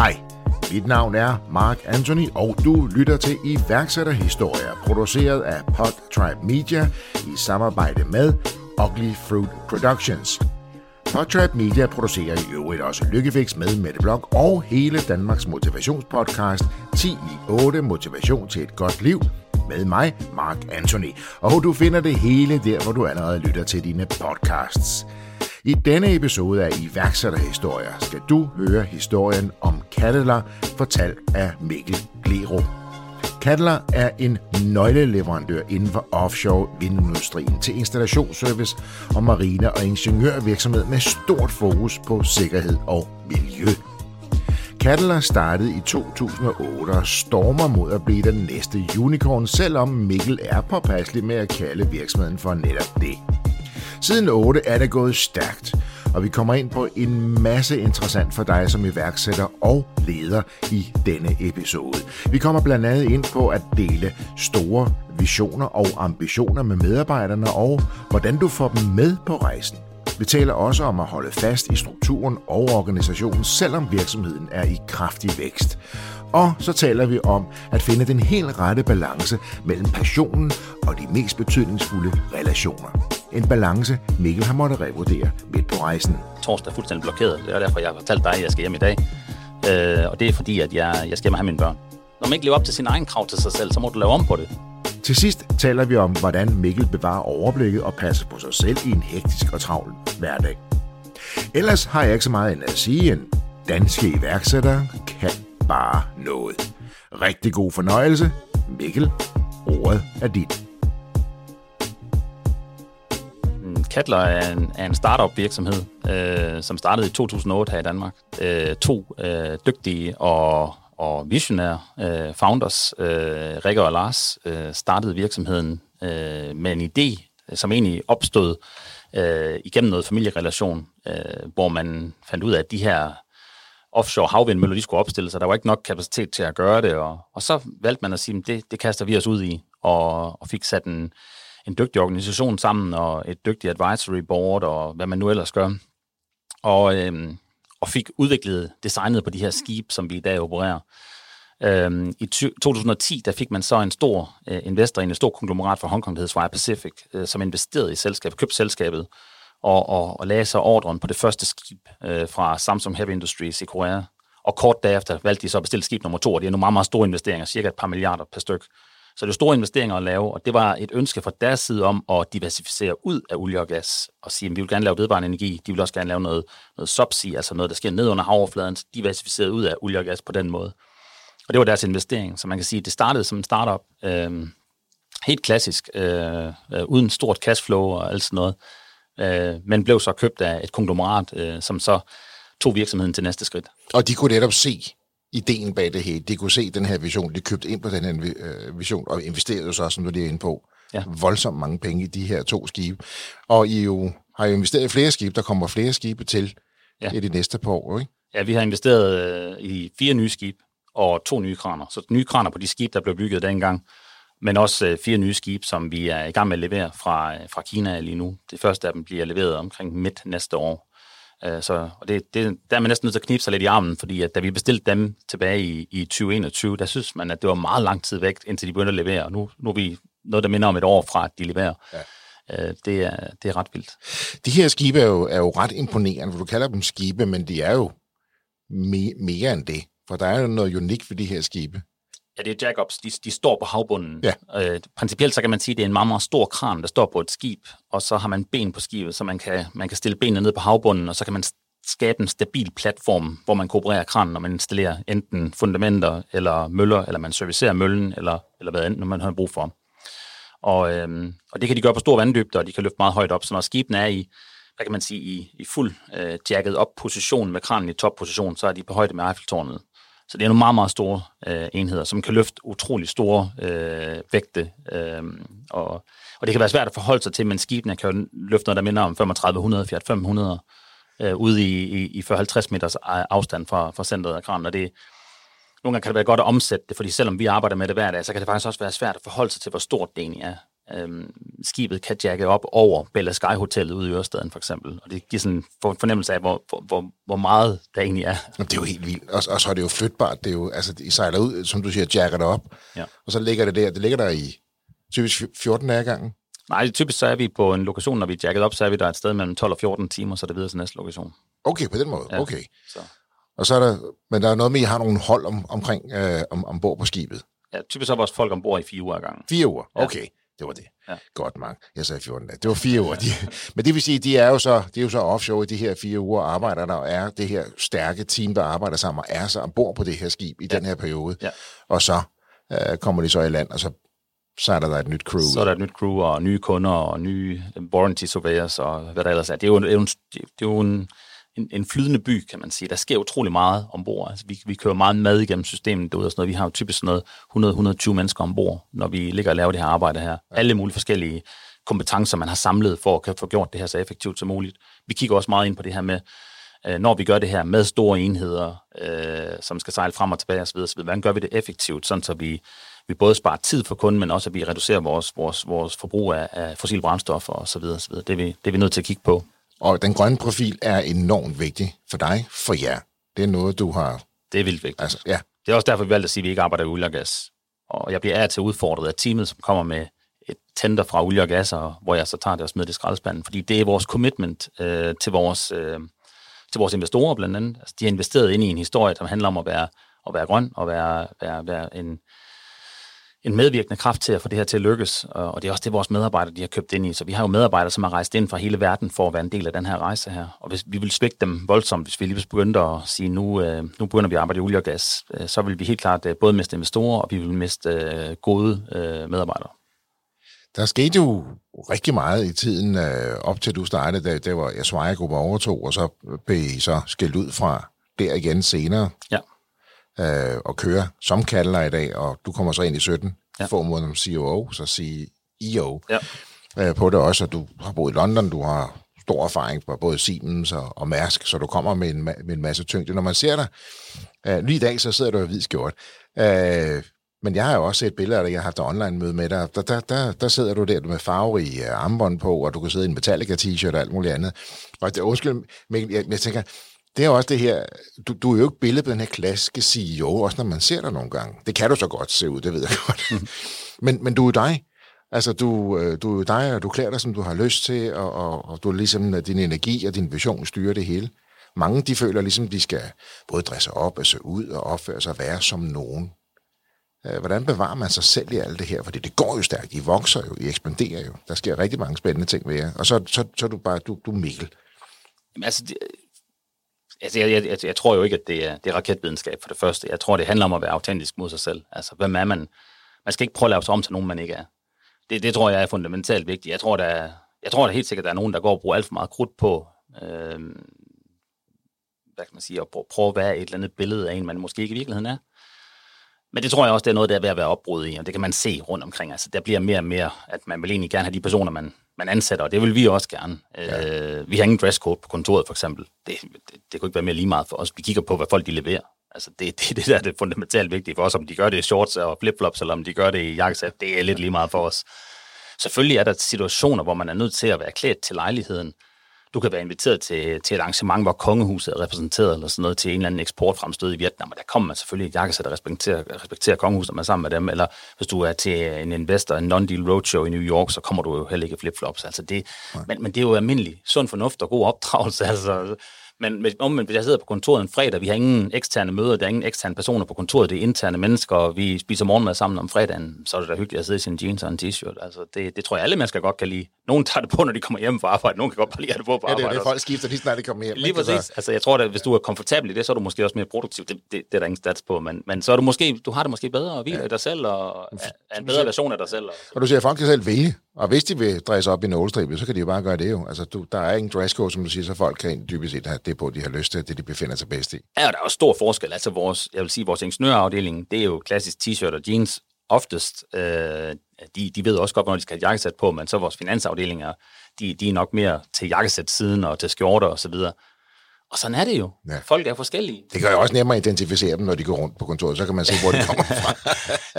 Hej, mit navn er Mark Anthony, og du lytter til iværksætterhistorier, produceret af Podtribe Media i samarbejde med Ugly Fruit Productions. Podtribe Media producerer i øvrigt også Lykkefix med Mette Blok og hele Danmarks motivationspodcast 10 i 8 Motivation til et godt liv med mig, Mark Anthony. Og du finder det hele der, hvor du allerede lytter til dine podcasts. I denne episode af iværksætterhistorier skal du høre historien om Kattler, fortalt af Mikkel Glero. Kattler er en nøgleleverandør inden for offshore vindindustrien til installationsservice og marine- og ingeniørvirksomhed med stort fokus på sikkerhed og miljø. Kattler startede i 2008 og stormer mod at blive den næste unicorn, selvom Mikkel er påpasselig med at kalde virksomheden for netop det. Siden 8 er det gået stærkt, og vi kommer ind på en masse interessant for dig som iværksætter og leder i denne episode. Vi kommer blandt andet ind på at dele store visioner og ambitioner med medarbejderne og hvordan du får dem med på rejsen. Vi taler også om at holde fast i strukturen og organisationen, selvom virksomheden er i kraftig vækst. Og så taler vi om at finde den helt rette balance mellem passionen og de mest betydningsfulde relationer. En balance, Mikkel har måttet revurdere midt på rejsen. Torsdag er fuldstændig blokeret. Det er derfor, jeg har fortalt dig, at jeg skal hjem i dag. Øh, og det er fordi, at jeg, jeg skal hjem og have mine børn. Når man ikke lever op til sin egen krav til sig selv, så må du lave om på det. Til sidst taler vi om, hvordan Mikkel bevarer overblikket og passer på sig selv i en hektisk og travl hverdag. Ellers har jeg ikke så meget end at sige, en danske iværksætter kan bare noget. Rigtig god fornøjelse. Mikkel, ordet er dit. Katler er en, er en startup virksomhed, øh, som startede i 2008 her i Danmark. Øh, to øh, dygtige og, og visionære øh, founders, øh, Rikke og Lars, øh, startede virksomheden øh, med en idé, øh, som egentlig opstod øh, igennem noget familierelation, øh, hvor man fandt ud af, at de her offshore havvindmøller, de skulle opstille sig. Der var ikke nok kapacitet til at gøre det, og, og så valgte man at sige, at det, det kaster vi os ud i, og, og fik sat en, en dygtig organisation sammen, og et dygtigt advisory board, og hvad man nu ellers gør. Og, øhm, og fik udviklet designet på de her skib, som vi i dag opererer. Øhm, I 2010 der fik man så en stor øh, investor i en stor konglomerat fra Hongkong, der hedder Swire Pacific, øh, som investerede i selskabet, købte selskabet, og, og, og lagde så ordren på det første skib øh, fra Samsung Heavy Industries i Korea. Og kort derefter valgte de så at bestille skib nummer to, og det er nogle meget, meget store investeringer, cirka et par milliarder per styk. Så det er store investeringer at lave, og det var et ønske fra deres side om at diversificere ud af olie og gas, og sige, at vi vil gerne lave vedvarende energi, de vil også gerne lave noget, noget subsea, altså noget, der sker ned under havoverfladen, diversificeret ud af olie og gas på den måde. Og det var deres investering, så man kan sige, at det startede som en startup, øh, helt klassisk, øh, øh, uden stort cashflow og alt sådan noget, øh, men blev så købt af et konglomerat, øh, som så tog virksomheden til næste skridt. Og de kunne netop se ideen bag det hele. De kunne se den her vision, de købte ind på den her øh, vision, og investerede så, som du lige er inde på, ja. voldsomt mange penge i de her to skibe. Og I jo, har jo investeret i flere skibe, der kommer flere skibe til ja. i de næste par år, ikke? Ja, vi har investeret øh, i fire nye skibe og to nye kraner. Så nye kraner på de skibe, der blev bygget dengang, men også øh, fire nye skibe, som vi er i gang med at levere fra, fra Kina lige nu. Det første af dem bliver leveret omkring midt næste år. Øh, så, og det, det, der er man næsten nødt til at knibe sig lidt i armen, fordi at da vi bestilte dem tilbage i, i 2021, der synes man, at det var meget lang tid væk, indtil de begyndte at levere. Og nu, nu er vi noget, der minder om et år fra, at de leverer. Ja. Øh, det, er, det er ret vildt. De her skibe er jo, er jo ret imponerende, for du kalder dem skibe, men de er jo me, mere end det. For der er jo noget unikt ved de her skibe. Ja, det er jackups. De, de står på havbunden. Ja. Øh, principielt så kan man sige, at det er en meget, meget stor kran, der står på et skib, og så har man ben på skibet, så man kan, man kan stille benene ned på havbunden, og så kan man skabe en stabil platform, hvor man koopererer kranen, når man installerer enten fundamenter eller møller, eller man servicerer møllen, eller, eller hvad når man har brug for. Og, øhm, og det kan de gøre på stor vanddybde, og de kan løfte meget højt op, så når skibene er i, hvad kan man sige, i, i fuld øh, jacket op position med kranen i topposition, så er de på højde med Eiffeltårnet. Så det er nogle meget, meget store øh, enheder, som kan løfte utrolig store øh, vægte. Øh, og, og det kan være svært at forholde sig til, men skibene kan løfte noget, der minder om 3500, 4500 øh, ude i, i, i 40-50 meters øh, afstand fra, fra centret af kranen. Og det, nogle gange kan det være godt at omsætte det, fordi selvom vi arbejder med det hver dag, så kan det faktisk også være svært at forholde sig til, hvor stort det egentlig er øhm, skibet kan jacke op over Bella Sky Hotellet ude i Ørestaden for eksempel. Og det giver sådan en fornemmelse af, hvor, hvor, hvor meget der egentlig er. Det er jo helt vildt. Og, og så er det jo flytbart. Det er jo, altså, I sejler ud, som du siger, jacker det op, Ja. og så ligger det der. Det ligger der i typisk 14 dage ad gangen. Nej, typisk så er vi på en lokation, når vi er jacket op, så er vi der et sted mellem 12 og 14 timer, så er det videre til næste lokation. Okay, på den måde. Ja. Okay. Så, Og så er der, men der er noget med, at I har nogle hold om, omkring, øh, om, ombord på skibet. ja, typisk så er vores folk ombord i fire uger ad gangen. Fire uger. Ja. Det var det. Ja. Godt, Mark. Jeg sagde 14 dage. Det var fire uger. De, men det vil sige, de er jo så, de er jo så offshore i de her fire uger, og arbejder der, og er det her stærke team, der arbejder sammen, og er så ombord på det her skib i ja. den her periode. Ja. Og så øh, kommer de så i land, og så, så er der, der et nyt crew. Så er der et nyt crew og nye kunder og nye warranty surveyors og hvad der ellers er. Det er jo, det er jo, en, det er jo en, en, en flydende by, kan man sige. Der sker utrolig meget ombord. Altså, vi, vi kører meget mad igennem systemet derude og sådan noget. Vi har jo typisk sådan noget 100-120 mennesker ombord, når vi ligger og laver det her arbejde her. Alle mulige forskellige kompetencer, man har samlet for at få gjort det her så effektivt som muligt. Vi kigger også meget ind på det her med, øh, når vi gør det her med store enheder, øh, som skal sejle frem og tilbage osv., osv. hvordan gør vi det effektivt, sådan så vi, vi både sparer tid for kunden, men også at vi reducerer vores, vores, vores forbrug af, af fossile brændstoffer osv. osv. Det, er vi, det er vi nødt til at kigge på. Og den grønne profil er enormt vigtig for dig, for jer. Det er noget, du har... Det er vildt vigtigt. Altså, ja, Det er også derfor, vi valgte at sige, at vi ikke arbejder i olie og gas. Og jeg bliver af og til udfordret af teamet, som kommer med et tender fra olie og gas, og hvor jeg så tager det og smider det i skraldespanden. Fordi det er vores commitment øh, til, vores, øh, til vores investorer blandt andet. Altså, de har investeret ind i en historie, som handler om at være, at være grøn og være, være, være en, en medvirkende kraft til at få det her til at lykkes. Og det er også det, vores medarbejdere de har købt ind i. Så vi har jo medarbejdere, som har rejst ind fra hele verden for at være en del af den her rejse her. Og hvis vi vil svække dem voldsomt, hvis vi lige begyndte at sige, nu, øh, nu begynder vi at arbejde i olie og gas, øh, så vil vi helt klart øh, både miste investorer, og vi vil miste gode medarbejdere. der skete jo rigtig meget i tiden øh, op til du startede, da, det var Aswaya Gruppe overtog, og så blev I så skilt ud fra der igen senere. Ja. Øh, og køre som kalder i dag, og du kommer så ind i 17, ja. Få måneder som COO, så CEO Ja. øh, på det også, og du har boet i London, du har stor erfaring på både Siemens og, og Mærsk, så du kommer med en, med en masse tyngde. Når man ser dig, øh, lige i dag, så sidder du i hvid skjort, øh, men jeg har jo også set billeder af dig, jeg har haft online-møde med dig, der, der, der, der sidder du der med farverige øh, armbånd på, og du kan sidde i en Metallica-t-shirt og alt muligt andet. Og det, undskyld, men jeg, jeg tænker, det er jo også det her, du, du er jo ikke billedet på den her klassiske CEO, også når man ser dig nogle gange. Det kan du så godt se ud, det ved jeg godt. men, men du er dig. Altså, du, øh, du er jo dig, og du klæder dig, som du har lyst til, og, og, og du er ligesom, at din energi og din vision styrer det hele. Mange, de føler ligesom, de skal både dresse op og se ud og opføre sig og være som nogen. Øh, hvordan bevarer man sig selv i alt det her? Fordi det går jo stærkt. I vokser jo, I ekspanderer jo. Der sker rigtig mange spændende ting ved jer. Og så, så, så er du bare, du, du Mikkel. Jamen, altså, det, altså jeg, jeg, jeg, jeg tror jo ikke, at det er, det er raketvidenskab for det første. Jeg tror, det handler om at være autentisk mod sig selv. Altså, hvem er man? Man skal ikke prøve at lave sig om til nogen, man ikke er. Det, det tror jeg er fundamentalt vigtigt. Jeg tror, der er, jeg tror der helt sikkert, der er nogen, der går og bruger alt for meget krudt på, øh, hvad kan man sige, at prøve, prøve at være et eller andet billede af en, man måske ikke i virkeligheden er. Men det tror jeg også, det er noget, der er ved at være opbrud i, og det kan man se rundt omkring. Altså, der bliver mere og mere, at man vil egentlig gerne have de personer, man, man ansætter, og det vil vi også gerne. Ja. Øh, vi har ingen dresscode på kontoret, for eksempel. Det, det, det kunne ikke være mere lige meget for os. Vi kigger på, hvad folk de leverer. Altså, det, det, det der er det fundamentalt vigtige for os, om de gør det i shorts og flipflops, eller om de gør det i jakkesæt, det er lidt lige meget for os. Selvfølgelig er der situationer, hvor man er nødt til at være klædt til lejligheden. Du kan være inviteret til, til et arrangement, hvor kongehuset er repræsenteret, eller sådan noget, til en eller anden eksportfremstød i Vietnam, og der kommer man selvfølgelig i jakkesæt og respekterer, respekterer kongehuset, man er sammen med dem. Eller hvis du er til en investor, en non-deal roadshow i New York, så kommer du jo heller ikke flipflops. Altså det, men, men det er jo almindelig sund fornuft og god opdragelse. Altså, men om, hvis jeg sidder på kontoret en fredag, vi har ingen eksterne møder, der er ingen eksterne personer på kontoret, det er interne mennesker, og vi spiser morgenmad sammen om fredagen, så er det da hyggeligt at sidde i sin jeans og en t-shirt. Altså, det, det tror jeg alle mennesker godt kan lide. Nogle tager det på, når de kommer hjem fra arbejde, nogle kan godt bare lide at det på på Ja, det er arbejde. det, folk skifter lige snart, de kommer hjem. Lige præcis. Altså, jeg tror, at hvis du er komfortabel i det, så er du måske også mere produktiv. Det, det, det er der ingen stats på, men, men så er du måske, du har det måske bedre og hviler ja. i dig selv, og er en bedre version af dig selv. Og, Og du siger, at folk kan selv vælge. Og hvis de vil dresse op i nålestribet, så kan de jo bare gøre det jo. Altså, du, der er ingen dresscode, som du siger, så folk kan dybest set have det på, de har lyst til, det de befinder sig bedst i. Ja, og der er også stor forskel. Altså vores, jeg vil sige, vores ingeniørafdeling, det er jo klassisk t-shirt og jeans oftest. Øh, de, de ved også godt, hvornår de skal have jakkesæt på, men så vores finansafdelinger, de, de er nok mere til jakkesæt siden og til skjorter og så videre. Og sådan er det jo. Ja. Folk er forskellige. Det gør jo også nemmere at identificere dem, når de går rundt på kontoret. Så kan man se, hvor de kommer fra.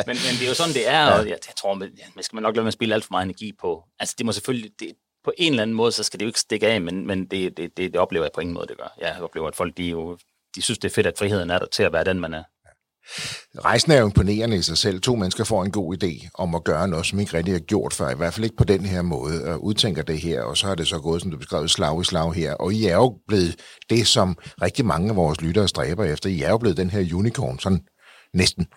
men, men det er jo sådan, det er. Ja. Og jeg, jeg tror, man, man skal man nok lade med at spille alt for meget energi på. Altså, det må selvfølgelig... Det, på en eller anden måde, så skal det jo ikke stikke af, men, men det, det, det, det oplever jeg på ingen måde, det gør. Jeg oplever, at folk de jo, de synes, det er fedt, at friheden er der til at være den, man er. Rejsen er jo imponerende i sig selv. To mennesker får en god idé om at gøre noget, som ikke rigtig har gjort før. I hvert fald ikke på den her måde. Og udtænker det her, og så har det så gået, som du beskrev, slag i slag her. Og I er jo blevet det, som rigtig mange af vores lyttere stræber efter. I er jo blevet den her unicorn, sådan næsten.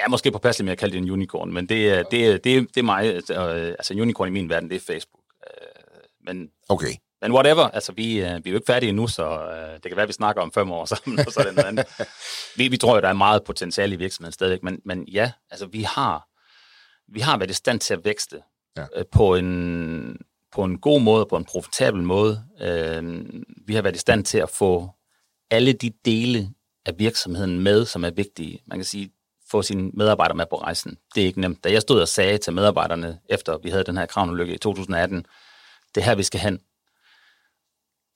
Ja, måske på med at kalde det en unicorn, men det, er, det, er, det, er, det er mig. Altså unicorn i min verden, det er Facebook. Øh, men okay. Men whatever, altså vi, øh, vi er jo ikke færdige endnu, så øh, det kan være, at vi snakker om fem år sammen, og så er det noget andet. vi, vi tror jo, der er meget potentiale i virksomheden stadigvæk, men, men ja, altså vi har, vi har været i stand til at vækste ja. øh, på, en, på en god måde, på en profitabel måde. Øh, vi har været i stand til at få alle de dele af virksomheden med, som er vigtige. Man kan sige, få sine medarbejdere med på rejsen. Det er ikke nemt. Da jeg stod og sagde til medarbejderne, efter vi havde den her kravnulykke i 2018, det er her, vi skal hen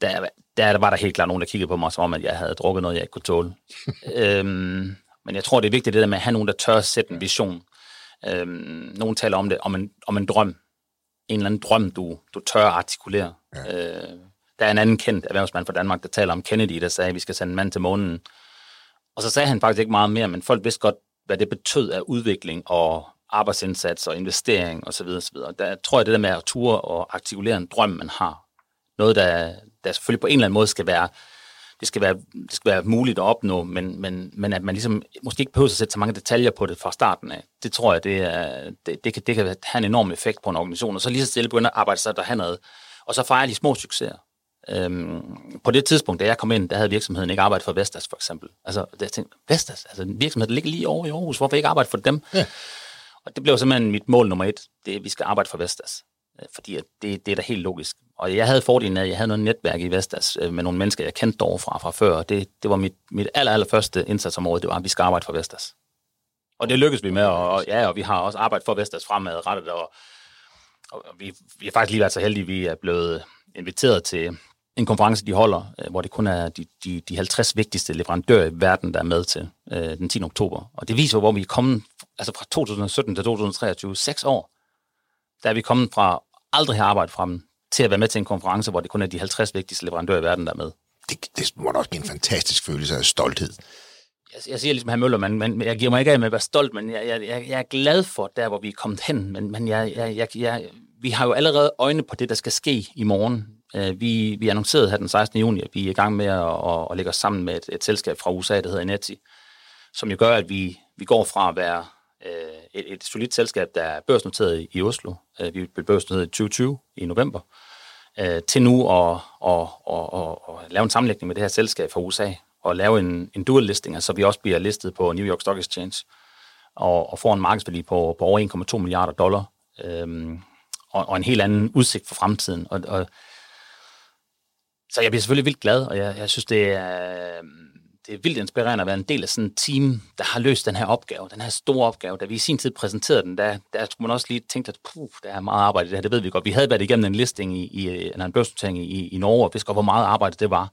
der, der var der helt klart nogen, der kiggede på mig, som om, at jeg havde drukket noget, jeg ikke kunne tåle. øhm, men jeg tror, det er vigtigt det der med at have nogen, der tør at sætte en vision. Øhm, nogen taler om det, om en, om en drøm. En eller anden drøm, du, du tør at artikulere. Ja. Øh, der er en anden kendt erhvervsmand fra Danmark, der taler om Kennedy, der sagde, at vi skal sende en mand til månen. Og så sagde han faktisk ikke meget mere, men folk vidste godt, hvad det betød af udvikling og arbejdsindsats og investering osv. osv. Der tror jeg, det der med at ture og artikulere en drøm, man har, noget, der, der selvfølgelig på en eller anden måde skal være, det skal være, det skal være muligt at opnå, men, men, men at man ligesom måske ikke behøver at sætte så mange detaljer på det fra starten af. Det tror jeg, det, er, det, det, kan, det kan have en enorm effekt på en organisation, og så lige så stille begynder at arbejde sig derhenad, og så fejre de små succeser. Øhm, på det tidspunkt, da jeg kom ind, der havde virksomheden ikke arbejdet for Vestas, for eksempel. Altså, jeg tænkte, Vestas, altså en virksomhed, der ligger lige over i Aarhus, hvorfor ikke arbejde for dem? Ja. Og det blev simpelthen mit mål nummer et, det er, at vi skal arbejde for Vestas. Øh, fordi det, det er da helt logisk. Og jeg havde fordelen af, at jeg havde noget netværk i Vestas øh, med nogle mennesker, jeg kendte fra fra før. Det, det var mit, mit aller, aller første indsatsområde, det var, at vi skal arbejde for Vestas. Og det lykkedes vi med, og, og ja, og vi har også arbejdet for Vestas fremadrettet, og, og vi, vi har faktisk lige været så heldige, at vi er blevet inviteret til en konference, de holder, øh, hvor det kun er de, de, de 50 vigtigste leverandører i verden, der er med til øh, den 10. oktober. Og det viser, hvor vi er kommet altså fra 2017 til 2023, seks år, der er vi kommet fra aldrig have arbejdet frem til at være med til en konference, hvor det kun er de 50 vigtigste leverandører i verden, der er med. Det, det må da også blive en fantastisk følelse af stolthed. Jeg, jeg siger ligesom her Møller, men, men jeg giver mig ikke af med at være stolt, men jeg, jeg, jeg er glad for der, hvor vi er kommet hen. Men, men jeg, jeg, jeg, jeg, vi har jo allerede øjne på det, der skal ske i morgen. Uh, vi, vi annoncerede her den 16. juni, at vi er i gang med at, at, at lægge os sammen med et, et selskab fra USA, der hedder Ineti, som jo gør, at vi, vi går fra at være uh, et, et solidt selskab, der er børsnoteret i, Oslo. Uh, vi blev børsnoteret i 2020 i november øh, til nu at, at, at, at, at lave en sammenlægning med det her selskab fra USA, og lave en, en dual listing, altså vi også bliver listet på New York Stock Exchange, og, og får en markedsværdi på, på over 1,2 milliarder dollar, øhm, og, og en helt anden udsigt for fremtiden. Og, og, så jeg bliver selvfølgelig vildt glad, og jeg, jeg synes, det er, øhm, det er vildt inspirerende at være en del af sådan et team, der har løst den her opgave, den her store opgave. Da vi i sin tid præsenterede den, der, der skulle man også lige tænke, at puh, der er meget arbejde i det her, det ved vi godt. Vi havde været igennem en listing i, i en børsnotering i, i Norge, og vidste godt, hvor meget arbejde det var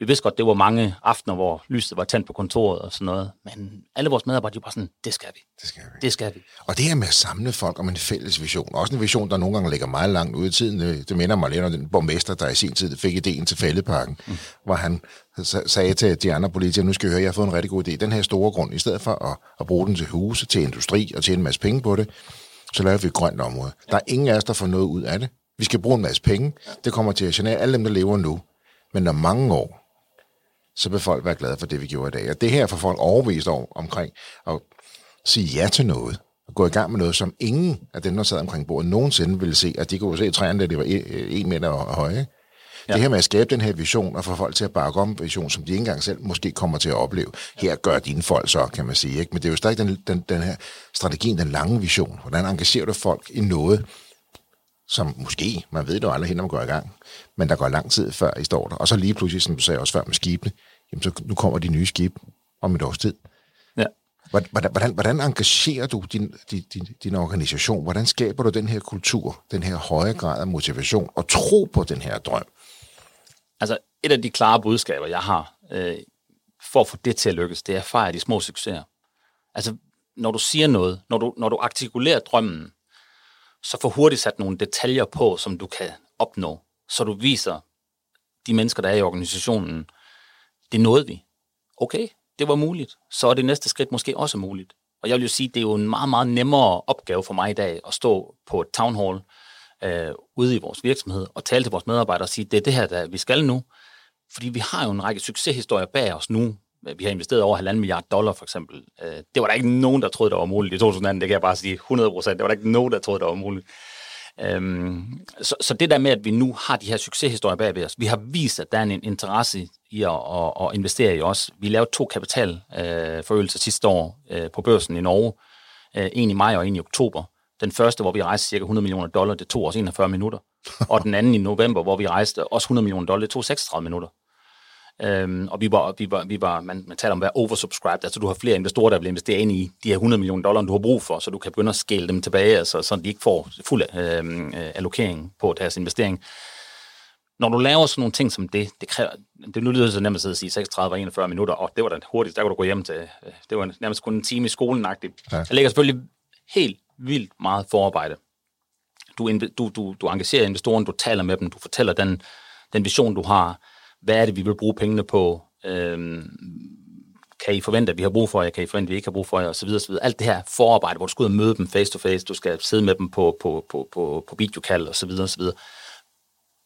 vi vidste godt, det var mange aftener, hvor lyset var tændt på kontoret og sådan noget, men alle vores medarbejdere, de var sådan, det skal vi. Det skal vi. Det skal vi. Og det her med at samle folk om en fælles vision, også en vision, der nogle gange ligger meget langt ude i tiden, det, det minder mig lidt om den borgmester, der i sin tid fik ideen til fældeparken, mm. hvor han sagde til de andre politikere, nu skal I høre, jeg har fået en rigtig god idé. Den her store grund, i stedet for at, at bruge den til huse, til industri og tjene en masse penge på det, så laver vi et grønt område. Ja. Der er ingen af os, der får noget ud af det. Vi skal bruge en masse penge. Det kommer til at genere alle dem, der lever nu. Men om mange år, så vil folk være glade for det, vi gjorde i dag. Og det her får folk overbevist over, omkring at sige ja til noget, og gå i gang med noget, som ingen af dem, der sad omkring bordet, nogensinde ville se, at de kunne se træerne, da de var en meter høje. Ja. Det her med at skabe den her vision, og få folk til at bakke om en vision, som de ikke engang selv måske kommer til at opleve. Her gør dine folk så, kan man sige. Ikke? Men det er jo stadig den, den, den her strategien, den lange vision. Hvordan engagerer du folk i noget, som måske, man ved det jo aldrig, når man går i gang, men der går lang tid før I står der. Og så lige pludselig, som du sagde også før med skibene, jamen så nu kommer de nye skib om et års tid. Ja. Hvordan, hvordan, hvordan engagerer du din, din, din, din organisation? Hvordan skaber du den her kultur, den her høje grad af motivation og tro på den her drøm? Altså, et af de klare budskaber, jeg har, øh, for at få det til at lykkes, det er at fejre de små succeser. Altså, når du siger noget, når du, når du artikulerer drømmen, så få hurtigt sat nogle detaljer på, som du kan opnå, så du viser de mennesker, der er i organisationen, det nåede vi. Okay, det var muligt. Så er det næste skridt måske også muligt. Og jeg vil jo sige, det er jo en meget, meget nemmere opgave for mig i dag at stå på et town hall øh, ude i vores virksomhed og tale til vores medarbejdere og sige, det er det her, der vi skal nu. Fordi vi har jo en række succeshistorier bag os nu. Vi har investeret over 1,5 milliard dollar for eksempel. Øh, det var der ikke nogen, der troede, der var muligt i 2018. Det kan jeg bare sige 100 procent. Det var der ikke nogen, der troede, der var muligt. Øhm, så, så det der med, at vi nu har de her succeshistorier bag ved os, vi har vist, at der er en interesse i at, at, at investere i os. Vi lavede to kapitalforøgelser øh, sidste år øh, på børsen i Norge. Øh, en i maj og en i oktober. Den første, hvor vi rejste cirka 100 millioner dollar, det tog os 41 minutter. Og den anden i november, hvor vi rejste også 100 millioner dollar, det tog 36 minutter. Øhm, og vi var, vi var, vi var man, man taler om at være oversubscribed, altså du har flere investorer, der vil investere ind i de her 100 millioner dollar, du har brug for, så du kan begynde at skæle dem tilbage, altså, så de ikke får fuld øhm, øh, allokering på deres investering. Når du laver sådan nogle ting som det, det kræver, det nu lyder så nemt at sidde og sige 36 og 41 minutter, og det var da hurtigt, der kunne du gå hjem til, øh, det var nærmest kun en time i skolen -agtigt. Ja. Der ligger selvfølgelig helt vildt meget forarbejde. Du, du, du, du engagerer investoren, du taler med dem, du fortæller den, den vision, du har, hvad er det, vi vil bruge pengene på? Øhm, kan I forvente, at vi har brug for jer? Kan I forvente, at vi ikke har brug for jer? Og så videre, så videre. Alt det her forarbejde, hvor du skal ud og møde dem face to face, du skal sidde med dem på, på, på, på, på videokald og så videre, og så videre.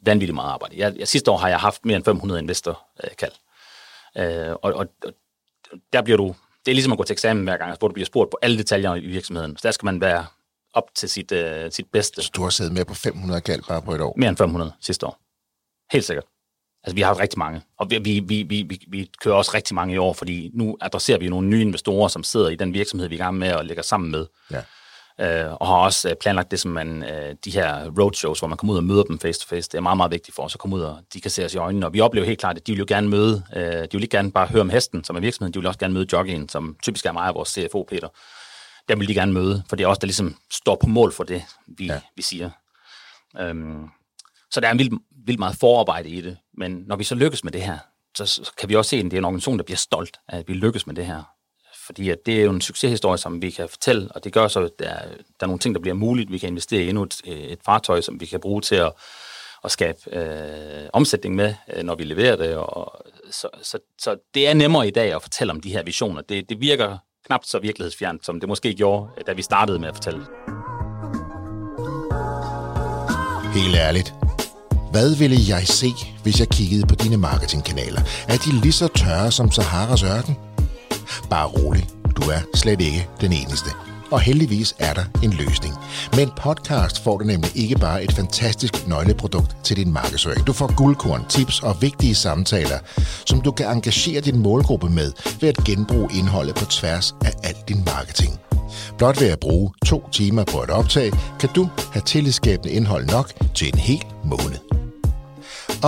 Vanvittigt meget arbejde. Jeg, jeg, sidste år har jeg haft mere end 500 investorkald. Øh, og, og, og der bliver du, det er ligesom at gå til eksamen hver gang, hvor du bliver spurgt på alle detaljer i virksomheden. Så der skal man være op til sit, uh, sit bedste. Så du har siddet med på 500 kald bare på et år? Mere end 500 sidste år. Helt sikkert. Altså, vi har rigtig mange, og vi, vi, vi, vi, vi kører også rigtig mange i år, fordi nu adresserer vi nogle nye investorer, som sidder i den virksomhed, vi er i gang med at lægge sammen med. Ja. Øh, og har også øh, planlagt det som man, øh, de her roadshows, hvor man kommer ud og møder dem face to face. Det er meget, meget vigtigt for os at komme ud, og de kan se os i øjnene. Og vi oplever helt klart, at de vil jo gerne møde, øh, de vil ikke gerne bare høre om hesten, som er virksomheden, de vil også gerne møde jockeyen, som typisk er mig og vores CFO, Peter. Dem vil de gerne møde, for det er også der ligesom står på mål for det, vi, ja. vi siger. Øhm, så der er en vildt, vildt meget forarbejde i det. Men når vi så lykkes med det her, så kan vi også se, at det er en organisation, der bliver stolt af, at vi lykkes med det her. Fordi at det er jo en succeshistorie, som vi kan fortælle, og det gør så, at der, der er nogle ting, der bliver muligt. Vi kan investere i endnu et, et fartøj, som vi kan bruge til at, at skabe øh, omsætning med, øh, når vi leverer det. Og, så, så, så det er nemmere i dag at fortælle om de her visioner. Det, det virker knap så virkelighedsfjernt, som det måske gjorde, da vi startede med at fortælle. Helt ærligt, hvad ville jeg se, hvis jeg kiggede på dine marketingkanaler? Er de lige så tørre som Saharas ørken? Bare rolig, du er slet ikke den eneste. Og heldigvis er der en løsning. Med en podcast får du nemlig ikke bare et fantastisk nøgleprodukt til din markedsføring. Du får guldkorn, tips og vigtige samtaler, som du kan engagere din målgruppe med ved at genbruge indholdet på tværs af al din marketing. Blot ved at bruge to timer på et optag, kan du have tillidsskabende indhold nok til en hel måned.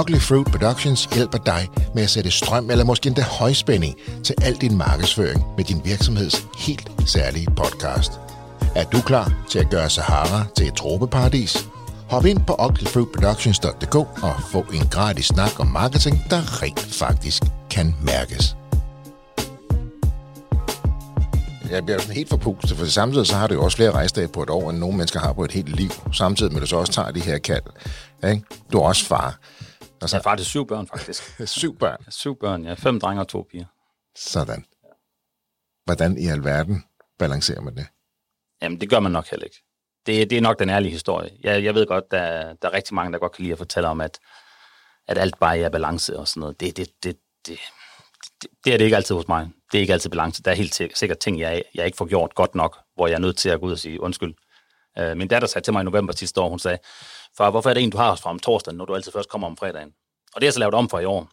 Ugly Fruit Productions hjælper dig med at sætte strøm eller måske endda højspænding til al din markedsføring med din virksomheds helt særlige podcast. Er du klar til at gøre Sahara til et tropeparadis? Hop ind på uglyfruitproductions.dk og få en gratis snak om marketing, der rent faktisk kan mærkes. Jeg bliver sådan helt forpustet, for samtidig så har du jo også flere rejsdage på et år, end nogle mennesker har på et helt liv. Samtidig med, at du så også tager de her kald. Ikke? Du er også far. Altså, jeg er faktisk syv børn, faktisk. syv børn? Ja, syv børn, ja. Fem drenge og to piger. Sådan. Hvordan i alverden balancerer man det? Jamen, det gør man nok heller ikke. Det, det er nok den ærlige historie. Jeg, jeg ved godt, der, der er rigtig mange, der godt kan lide at fortælle om, at, at alt bare er balance og sådan noget. Det, det, det, det, det, det er det ikke altid hos mig. Det er ikke altid balance. Der er helt sikkert ting, jeg, jeg ikke får gjort godt nok, hvor jeg er nødt til at gå ud og sige undskyld. Øh, min datter sagde til mig i november sidste år, hun sagde, far, hvorfor er det en, du har os fra om torsdagen, når du altid først kommer om fredagen? Og det er så lavet om for i år.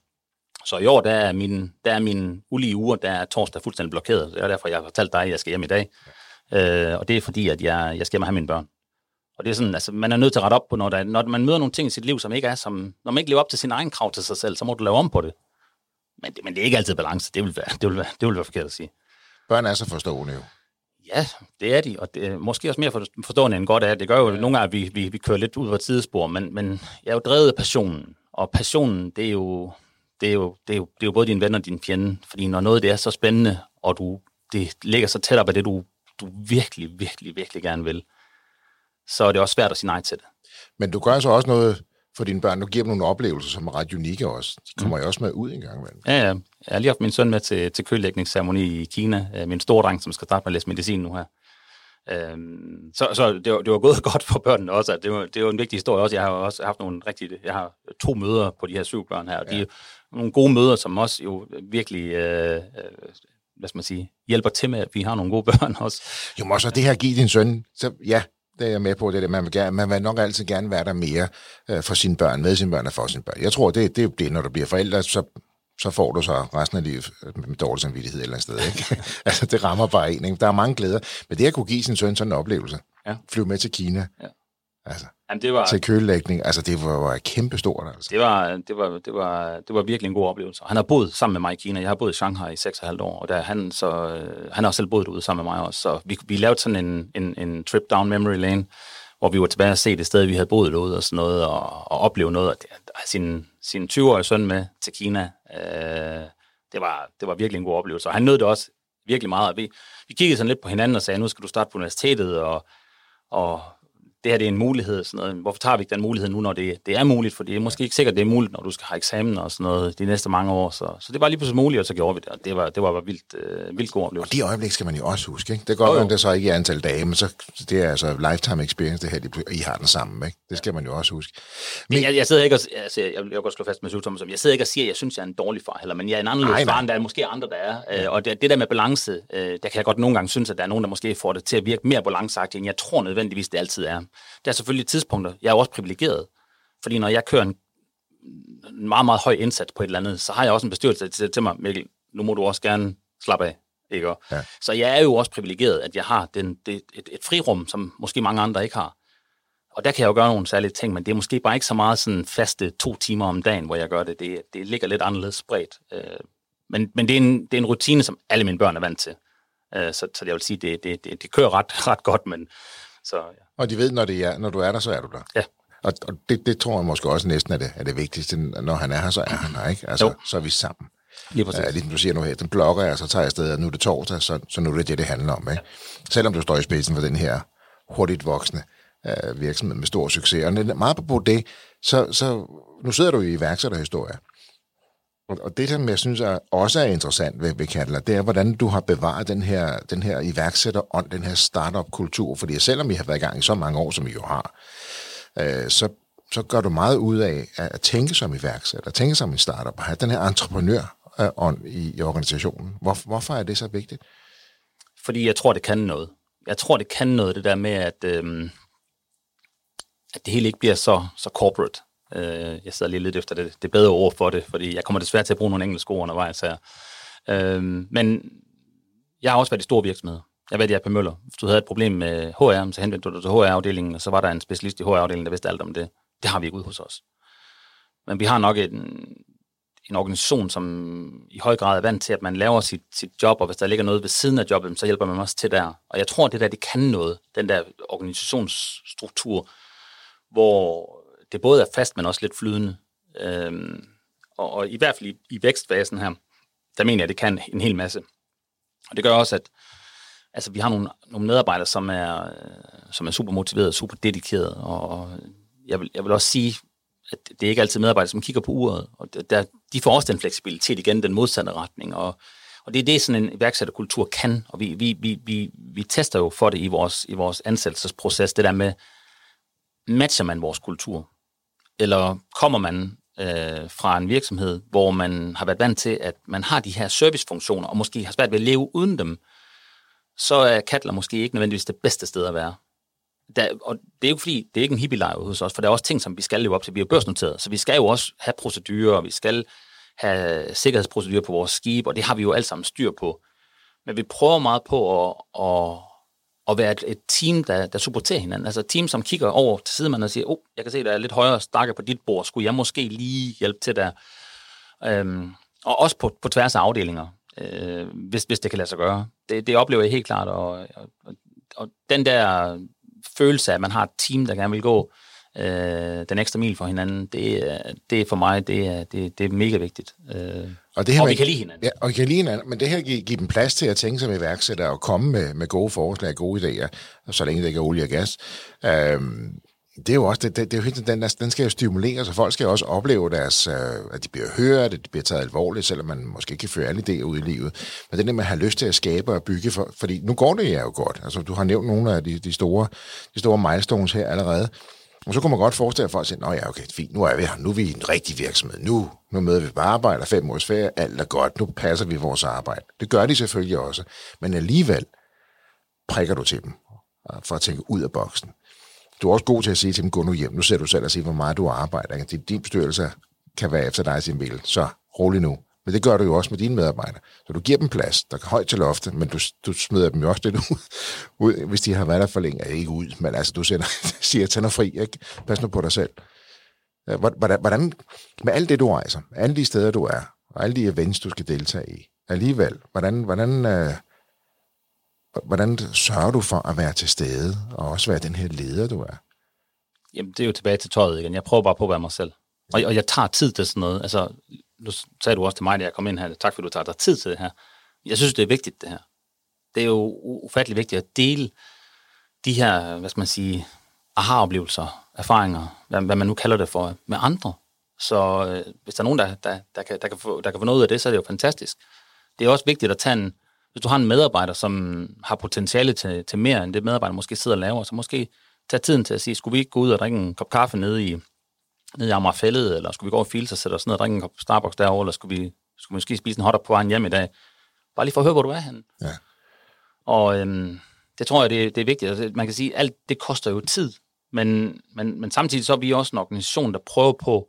Så i år, der er min, der er min ulige uger, der er torsdag fuldstændig blokeret. Det er derfor, jeg har fortalt dig, at jeg skal hjem i dag. Øh, og det er fordi, at jeg, jeg skal hjem og have mine børn. Og det er sådan, altså, man er nødt til at rette op på, når, der, når man møder nogle ting i sit liv, som ikke er som, når man ikke lever op til sin egen krav til sig selv, så må du lave om på det. Men, det, men det er ikke altid balance. Det vil være, det vil være, det vil være forkert at sige. Børn er så forstående jo. Ja, det er de, og det er måske også mere forstående end godt er. Det gør jo nogle gange, at vi, vi, vi kører lidt ud på et men, men jeg er jo drevet af passionen, Og passionen, det er jo, det er jo, det er jo, det er jo både din ven og din fjende, fordi når noget det er så spændende, og du, det ligger så tæt op af det, du, du virkelig, virkelig, virkelig gerne vil, så er det også svært at sige nej til det. Men du gør så også noget for dine børn. Du giver dem nogle oplevelser, som er ret unikke også. De kommer mm. jo også med ud en gang imellem. Ja, ja. Jeg har lige haft min søn med til, til kølægningsceremoni i Kina. Øh, min store dreng, som skal starte med at læse medicin nu her. Øhm, så så det, var, det var gået godt for børnene også. Det var, det var en vigtig historie også. Jeg har også haft nogle rigtige... Jeg har to møder på de her syv børn her, og ja. de er nogle gode møder, som også jo virkelig... Øh, øh, hvad skal man sige, hjælper til med, at vi har nogle gode børn også. Jo, men også det her give din søn, så ja, det er jeg med på, det der. Man vil, gerne, man vil nok altid gerne være der mere øh, for sine børn, med sine børn og for sine børn. Jeg tror, det, det er det, når du bliver forældre, så, så får du så resten af livet med dårlig samvittighed et eller andet sted. Ikke? altså, det rammer bare en. Ikke? Der er mange glæder. Men det at kunne give sin søn sådan en oplevelse, ja. flyve med til Kina, ja. Altså, Jamen, det var, til kølelægning, altså det var, var kæmpe stort. Altså. Det, var, det, var, det, var, det var virkelig en god oplevelse. Han har boet sammen med mig i Kina. Jeg har boet i Shanghai i 6,5 år, og der, han, så, øh, han har selv boet derude sammen med mig også. Så vi, vi lavede sådan en, en, en trip down memory lane, hvor vi var tilbage og se det sted, vi havde boet derude og sådan noget, og, og opleve noget. Og sin, sin 20-årige søn med til Kina, øh, det, var, det var virkelig en god oplevelse. Og han nød det også virkelig meget. Vi, vi kiggede sådan lidt på hinanden og sagde, nu skal du starte på universitetet, og, og det her det er en mulighed. Sådan noget. Hvorfor tager vi ikke den mulighed nu, når det, det er muligt? For det er måske ikke sikkert, det er muligt, når du skal have eksamen og sådan noget de næste mange år. Så, så det var lige pludselig muligt, og så gjorde vi det. Og det var, det var bare vildt, øh, vildt god oplevelse. Og de øjeblik skal man jo også huske. Ikke? Det går godt, det er så ikke i antal dage, men så, det er altså lifetime experience, det her, I har den sammen. Ikke? Det skal man jo også huske. Men, jeg, jeg, sidder ikke og, altså, jeg, jeg vil godt slå fast med Thomas, jeg sidder ikke og siger, at jeg synes, jeg er en dårlig far, heller, men jeg er en anderledes far, end der er måske andre, der er. Ja. Øh, og det, det, der med balance, øh, der kan jeg godt nogle gange synes, at der er nogen, der måske får det til at virke mere balanceagtigt, end jeg tror nødvendigvis, det altid er. Der er selvfølgelig tidspunkter, jeg er også privilegeret, fordi når jeg kører en, en meget, meget høj indsats på et eller andet, så har jeg også en bestyrelse til, til mig, Mikkel, nu må du også gerne slappe af. Ikke? Ja. Så jeg er jo også privilegeret, at jeg har den, det, et, et frirum, som måske mange andre ikke har. Og der kan jeg jo gøre nogle særlige ting, men det er måske bare ikke så meget sådan faste to timer om dagen, hvor jeg gør det. Det, det ligger lidt anderledes spredt. Øh, men men det, er en, det er en rutine, som alle mine børn er vant til. Øh, så, så jeg vil sige, det, det, det, det kører ret, ret godt, men, så, ja. Og de ved, når, det er, når du er der, så er du der. Ja. Og, og det, det tror jeg måske også næsten er det, er det vigtigste. Når han er her, så er han her, ikke? Altså, jo. så er vi sammen. Lige præcis. Ja, lige du siger nu her, den blogger jeg, så tager jeg afsted, og nu er det torsdag, så, så nu er det det, det handler om. Ikke? Ja. Selvom du står i spidsen for den her hurtigt voksende uh, virksomhed med stor succes. Og meget på det, så, så nu sidder du i iværksætterhistorie. Og det, som jeg synes er, også er interessant ved, ved Katla, det er, hvordan du har bevaret den her, den her iværksætterånd, den her startup-kultur. Fordi selvom vi har været i gang i så mange år, som vi jo har, øh, så, så gør du meget ud af at tænke som iværksætter, tænke som en startup, og have den her entreprenørånd i, i organisationen. Hvor, hvorfor er det så vigtigt? Fordi jeg tror, det kan noget. Jeg tror, det kan noget, det der med, at, øh, at det hele ikke bliver så, så corporate. Øh, jeg sidder lige lidt efter det, det bedre ord for det, fordi jeg kommer desværre til at bruge nogle engelske ord undervejs her. Øh, men jeg har også været i store virksomheder. Jeg ved, jeg er på Møller. Hvis du havde et problem med HR, så henvendte du dig til HR-afdelingen, og så var der en specialist i HR-afdelingen, der vidste alt om det. Det har vi ikke ude hos os. Men vi har nok en, en organisation, som i høj grad er vant til, at man laver sit, sit job, og hvis der ligger noget ved siden af jobbet, så hjælper man også til der. Og jeg tror, det der, det kan noget, den der organisationsstruktur, hvor det både er fast, men også lidt flydende. Øhm, og, og i hvert fald i, i vækstfasen her, der mener jeg, det kan en hel masse. Og det gør også, at altså, vi har nogle, nogle medarbejdere, som er, øh, som er super motiverede, super dedikerede, og jeg vil, jeg vil også sige, at det er ikke altid medarbejdere, som kigger på uret, og der, de får også den fleksibilitet igen, den modsatte retning, og, og det er det, sådan en iværksætterkultur kan, og vi, vi, vi, vi, vi tester jo for det i vores, i vores ansættelsesproces, det der med, matcher man vores kultur? Eller kommer man øh, fra en virksomhed, hvor man har været vant til, at man har de her servicefunktioner, og måske har svært ved at leve uden dem, så er Katler måske ikke nødvendigvis det bedste sted at være. Der, og det er jo fordi, det er ikke en hippie hos os, for der er også ting, som vi skal leve op til. Vi er børsnoteret, så vi skal jo også have procedurer, og vi skal have sikkerhedsprocedurer på vores skib, og det har vi jo alt sammen styr på. Men vi prøver meget på at, at, at være et, et team, der, der supporterer hinanden. Altså et team, som kigger over til sidemanden og siger, oh, jeg kan se, der er lidt højere stakker på dit bord, skulle jeg måske lige hjælpe til der? Øhm, og også på, på tværs af afdelinger, øh, hvis, hvis det kan lade sig gøre. Det, det oplever jeg helt klart, og, og, og den der følelse af, at man har et team, der gerne vil gå øh, den ekstra mil for hinanden, det, øh, det er for mig, det er, det, det er mega vigtigt. Øh, og, det her og med, vi kan lide hinanden. Ja, og vi kan lide hinanden, men det her giver, giver dem plads til at tænke sig med iværksætter og komme med, med gode forslag, gode idéer, så længe det ikke er olie og gas. Øhm, det er jo også, det, det, det er jo den, den skal jo stimuleres, og folk skal jo også opleve deres, øh, at de bliver hørt, at de bliver taget alvorligt, selvom man måske ikke kan føre alle idéer ud i livet. Men det er det, man har lyst til at skabe og bygge, for, fordi nu går det jo godt. Altså, du har nævnt nogle af de, de, store, de store milestones her allerede. Og så kunne man godt forestille sig, at folk siger, nå ja, okay, fint, nu er vi her, nu er vi en rigtig virksomhed, nu, nu møder vi på arbejde, fem års ferie, alt er godt, nu passer vi vores arbejde. Det gør de selvfølgelig også, men alligevel prikker du til dem, øh, for at tænke ud af boksen. Du er også god til at sige til dem, gå nu hjem, nu ser du selv og se, hvor meget du arbejder. Din bestyrelse kan være efter dig sin bil, så rolig nu. Men det gør du jo også med dine medarbejdere. Så du giver dem plads, der kan højt til loftet, men du, du smider dem jo også lidt ud, ud hvis de har været der for længe. Ikke ud, men altså du sender, siger, tag noget fri, ikke? pas nu på dig selv. Hvordan, hvordan, med alt det, du rejser, alle de steder, du er, og alle de events, du skal deltage i, alligevel, hvordan, hvordan, øh, hvordan sørger du for at være til stede, og også være den her leder, du er? Jamen, det er jo tilbage til tøjet igen. Jeg prøver bare på at være mig selv. Og, og jeg tager tid til sådan noget. Altså, nu sagde du også til mig, da jeg kom ind her, tak fordi du tager dig tid til det her. Jeg synes, det er vigtigt, det her. Det er jo ufattelig vigtigt at dele de her, hvad skal man sige, aha-oplevelser, erfaringer, hvad, hvad man nu kalder det for, med andre. Så øh, hvis der er nogen, der, der, der, kan, der, kan få, der kan få noget ud af det, så er det jo fantastisk. Det er også vigtigt at tage en, hvis du har en medarbejder, som har potentiale til, til mere, end det medarbejder måske sidder og laver, så måske tage tiden til at sige, skulle vi ikke gå ud og drikke en kop kaffe nede i, nede i Amagerfællet, eller skulle vi gå og file og sætte os ned og drikke en kop Starbucks derovre, eller skulle vi, skulle vi måske spise en hotdog på vejen hjem i dag? Bare lige for at høre, hvor du er henne. Ja. Og øhm, det tror jeg, det, det er vigtigt. Altså, man kan sige, at alt det koster jo tid, men, men, men samtidig så er vi også en organisation, der prøver på,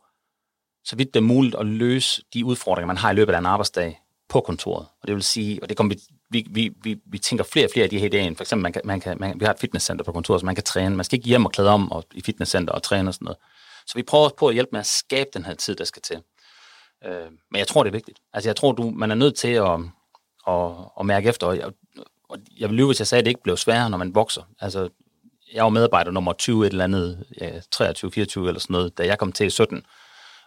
så vidt det er muligt, at løse de udfordringer, man har i løbet af en arbejdsdag på kontoret. Og det vil sige, og det kommer vi, vi, vi, vi tænker flere og flere af de her idéer. For eksempel, man kan, man kan, man, vi har et fitnesscenter på kontoret, så man kan træne. Man skal ikke hjem og klæde om og, i fitnesscenter og træne og sådan noget. Så vi prøver på at hjælpe med at skabe den her tid, der skal til. Øh, men jeg tror, det er vigtigt. Altså, jeg tror, du, man er nødt til at, at, at mærke efter. Og jeg, og jeg vil lyve, hvis jeg sagde, at det ikke blev sværere, når man vokser. Altså, jeg var medarbejder nummer 20 et eller andet, ja, 23, 24 eller sådan noget, da jeg kom til i 17.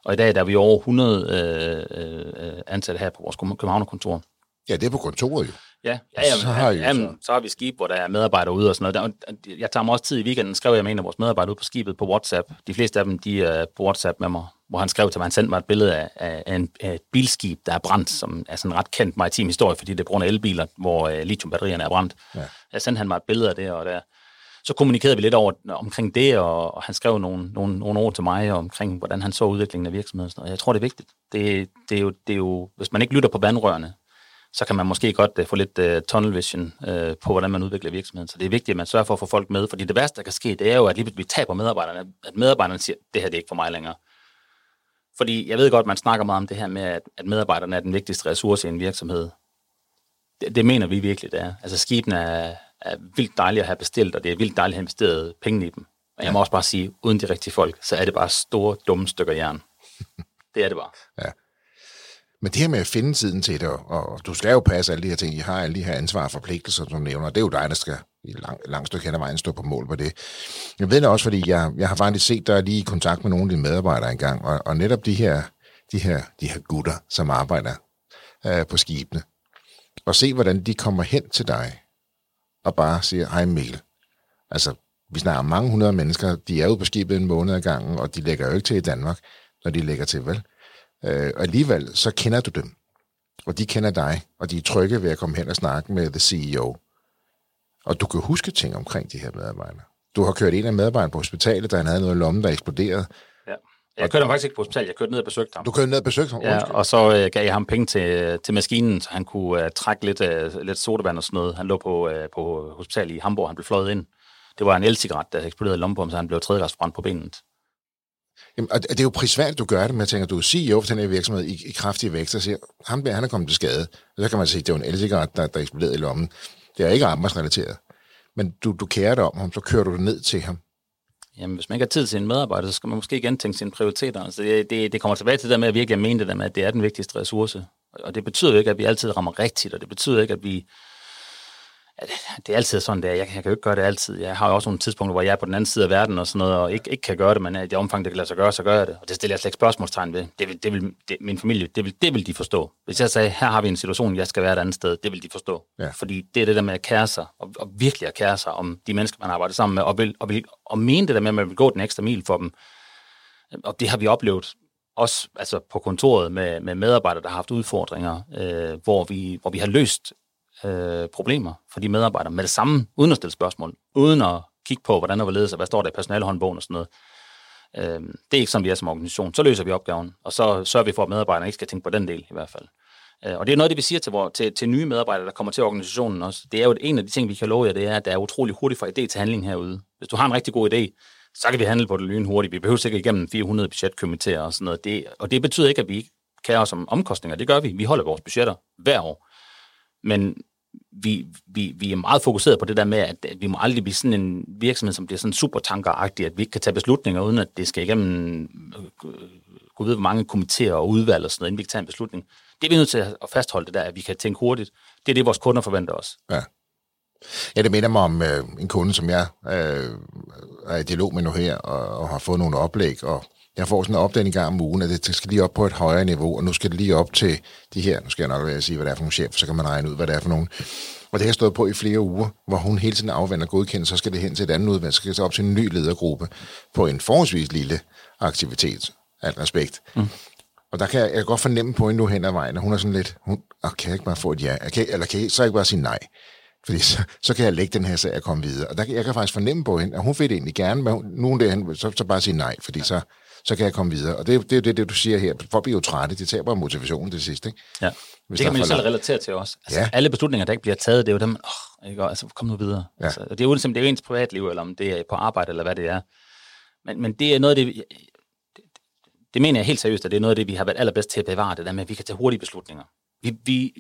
Og i dag der er vi over 100 øh, øh, øh, ansatte her på vores Københavnerkontor. Ja, det er på kontoret jo. Ja, ja, jamen, så, har ja, jamen, så. så har vi skib, hvor der er medarbejdere ude og sådan noget. Der, jeg tager mig også tid i weekenden, skrev jeg med en af vores medarbejdere ude på skibet på WhatsApp. De fleste af dem, de er på WhatsApp med mig, hvor han skrev til mig, han sendte mig et billede af, af, en, af et bilskib, der er brændt, som er sådan en ret kendt maritim historie, fordi det er på grund af elbiler, hvor uh, lithiumbatterierne er brændt. Ja. Jeg sendte han mig et billede af det, og der, så kommunikerede vi lidt over omkring det, og, og han skrev nogle, nogle, nogle ord til mig omkring, hvordan han så udviklingen af virksomheden. Og jeg tror, det er vigtigt. Det, det, er jo, det er jo, hvis man ikke lytter på vandrørene, så kan man måske godt uh, få lidt uh, tunnel vision uh, på, hvordan man udvikler virksomheden. Så det er vigtigt, at man sørger for at få folk med, fordi det værste, der kan ske, det er jo, at lige vi taber medarbejderne, at medarbejderne siger, det her det er ikke for mig længere. Fordi jeg ved godt, man snakker meget om det her med, at, at medarbejderne er den vigtigste ressource i en virksomhed. Det, det mener vi virkelig, det er. Altså skibene er, er vildt dejlige at have bestilt, og det er vildt dejligt at have investeret penge i dem. Og jeg må også bare sige, uden de rigtige folk, så er det bare store, dumme stykker jern. Det er det bare. Ja. Men det her med at finde tiden til det, og du skal jo passe alle de her ting, I har alle de her ansvar og forpligtelser, som du nævner, det er jo dig, der skal i lang, lang stykke hen ad vejen stå på mål på det. Jeg ved det også, fordi jeg, jeg har faktisk set dig lige i kontakt med nogle af dine medarbejdere engang, og, og netop de her, de her, de her gutter, som arbejder øh, på skibene, og se, hvordan de kommer hen til dig, og bare siger, hej Mikkel. Altså, vi snakker om mange hundrede mennesker, de er ude på skibet en måned ad gangen, og de lægger jo ikke til i Danmark, når de lægger til, vel? Øh, og alligevel, så kender du dem. Og de kender dig, og de er trygge ved at komme hen og snakke med the CEO. Og du kan huske ting omkring de her medarbejdere. Du har kørt en af medarbejderne på hospitalet, der han havde noget i lommen, der eksploderede. Ja. Jeg kørte ham faktisk ikke på hospitalet, jeg kørte ned og besøgte ham. Du kørte ned og besøgte ham? Ja, og så øh, gav jeg ham penge til, til maskinen, så han kunne øh, trække lidt, øh, lidt sodavand og sådan noget. Han lå på, øh, på hospitalet i Hamburg, han blev fløjet ind. Det var en elcigaret, der eksploderede i lommen på ham, så han blev tredjegradsbrændt på benet. Jamen, og det er jo prisværdigt, du gør det, men jeg tænker, du er CEO for den her virksomhed i, i kraftig vækst, og siger, ham der, han er kommet til skade. Og så kan man sige, det er jo en elcigaret, der, der eksploderede i lommen. Det er ikke arbejdsrelateret. Men du, du kærer dig om ham, så kører du det ned til ham. Jamen, hvis man ikke har tid til en medarbejder, så skal man måske gentænke sine prioriteter. Altså, det, det, det kommer tilbage til det der med at virkelig mene det der med, at det er den vigtigste ressource. Og det betyder jo ikke, at vi altid rammer rigtigt, og det betyder ikke, at vi det er altid sådan, det er. Jeg, jeg kan jo ikke gøre det altid. Jeg har jo også nogle tidspunkter, hvor jeg er på den anden side af verden og sådan noget, og ikke, ikke kan gøre det, men i det omfang, det kan lade sig gøre, så gør jeg det. Og det stiller jeg slet ikke spørgsmålstegn ved. Det vil, det vil det, min familie, det vil, det vil de forstå. Hvis jeg sagde, her har vi en situation, jeg skal være et andet sted, det vil de forstå. Ja. Fordi det er det der med at kære sig, og, og virkelig at kære sig om de mennesker, man arbejder sammen med, og, vil, og, vil, og mene det der med, at man vil gå den ekstra mil for dem. Og det har vi oplevet også altså på kontoret med, med medarbejdere, der har haft udfordringer, øh, hvor, vi, hvor vi har løst øh, problemer for de medarbejdere med det samme, uden at stille spørgsmål, uden at kigge på, hvordan der var ledet, og hvad står der i personalehåndbogen og sådan noget. Øh, det er ikke sådan, vi er som organisation. Så løser vi opgaven, og så sørger vi for, at medarbejderne ikke skal tænke på den del i hvert fald. Øh, og det er noget, det vi siger til, vores, til, til nye medarbejdere, der kommer til organisationen også. Det er jo en af de ting, vi kan love jer, det er, at det er utrolig hurtigt fra idé til handling herude. Hvis du har en rigtig god idé, så kan vi handle på det lyn hurtigt. Vi behøver sikkert igennem 400 budgetkomiteer og sådan noget. Det, og det betyder ikke, at vi ikke kan os om omkostninger. Det gør vi. Vi holder vores budgetter hver år. Men vi, vi, vi er meget fokuseret på det der med, at vi må aldrig blive sådan en virksomhed, som bliver sådan super tankeragtig, at vi ikke kan tage beslutninger, uden at det skal igennem øh, gå ved, hvor mange komitéer og udvalg og sådan noget, inden vi kan tage en beslutning. Det er vi nødt til at fastholde det der, at vi kan tænke hurtigt. Det er det, vores kunder forventer os. Ja. Ja, det minder mig om øh, en kunde, som jeg øh, er i dialog med nu her, og, og har fået nogle oplæg, og jeg får sådan en opdeling gang om ugen, at det skal lige op på et højere niveau, og nu skal det lige op til de her, nu skal jeg nok være at sige, hvad det er for nogle chef, så kan man regne ud, hvad det er for nogle. Og det har stået på i flere uger, hvor hun hele tiden afvender godkendelse, så skal det hen til et andet udvalg, så skal det op til en ny ledergruppe på en forholdsvis lille aktivitet, alt respekt. Mm. Og der kan jeg, jeg kan godt fornemme på hende nu hen ad vejen, at hun er sådan lidt, hun, oh, kan jeg ikke bare få et ja? kan, eller kan jeg så ikke bare sige nej? Fordi så, så kan jeg lægge den her sag og komme videre. Og der, jeg kan faktisk fornemme på hende, at hun vil det egentlig gerne, men hun, nogen derhen, så, så bare sige nej, fordi så, så kan jeg komme videre. Og det, det, det er det, du siger her. Folk bliver jo trætte, de taber motivationen til sidst. Ikke? Ja. Hvis det kan man jo selv relatere til også. Altså, ja. Alle beslutninger, der ikke bliver taget, det er jo dem, åh, ikke? altså, kom nu videre. Ja. Altså, det er jo det er ens privatliv, eller om det er på arbejde, eller hvad det er. Men, men det er noget af det, det, det mener jeg helt seriøst, at det er noget af det, vi har været allerbedst til at bevare, det der med, at vi kan tage hurtige beslutninger. Vi, vi,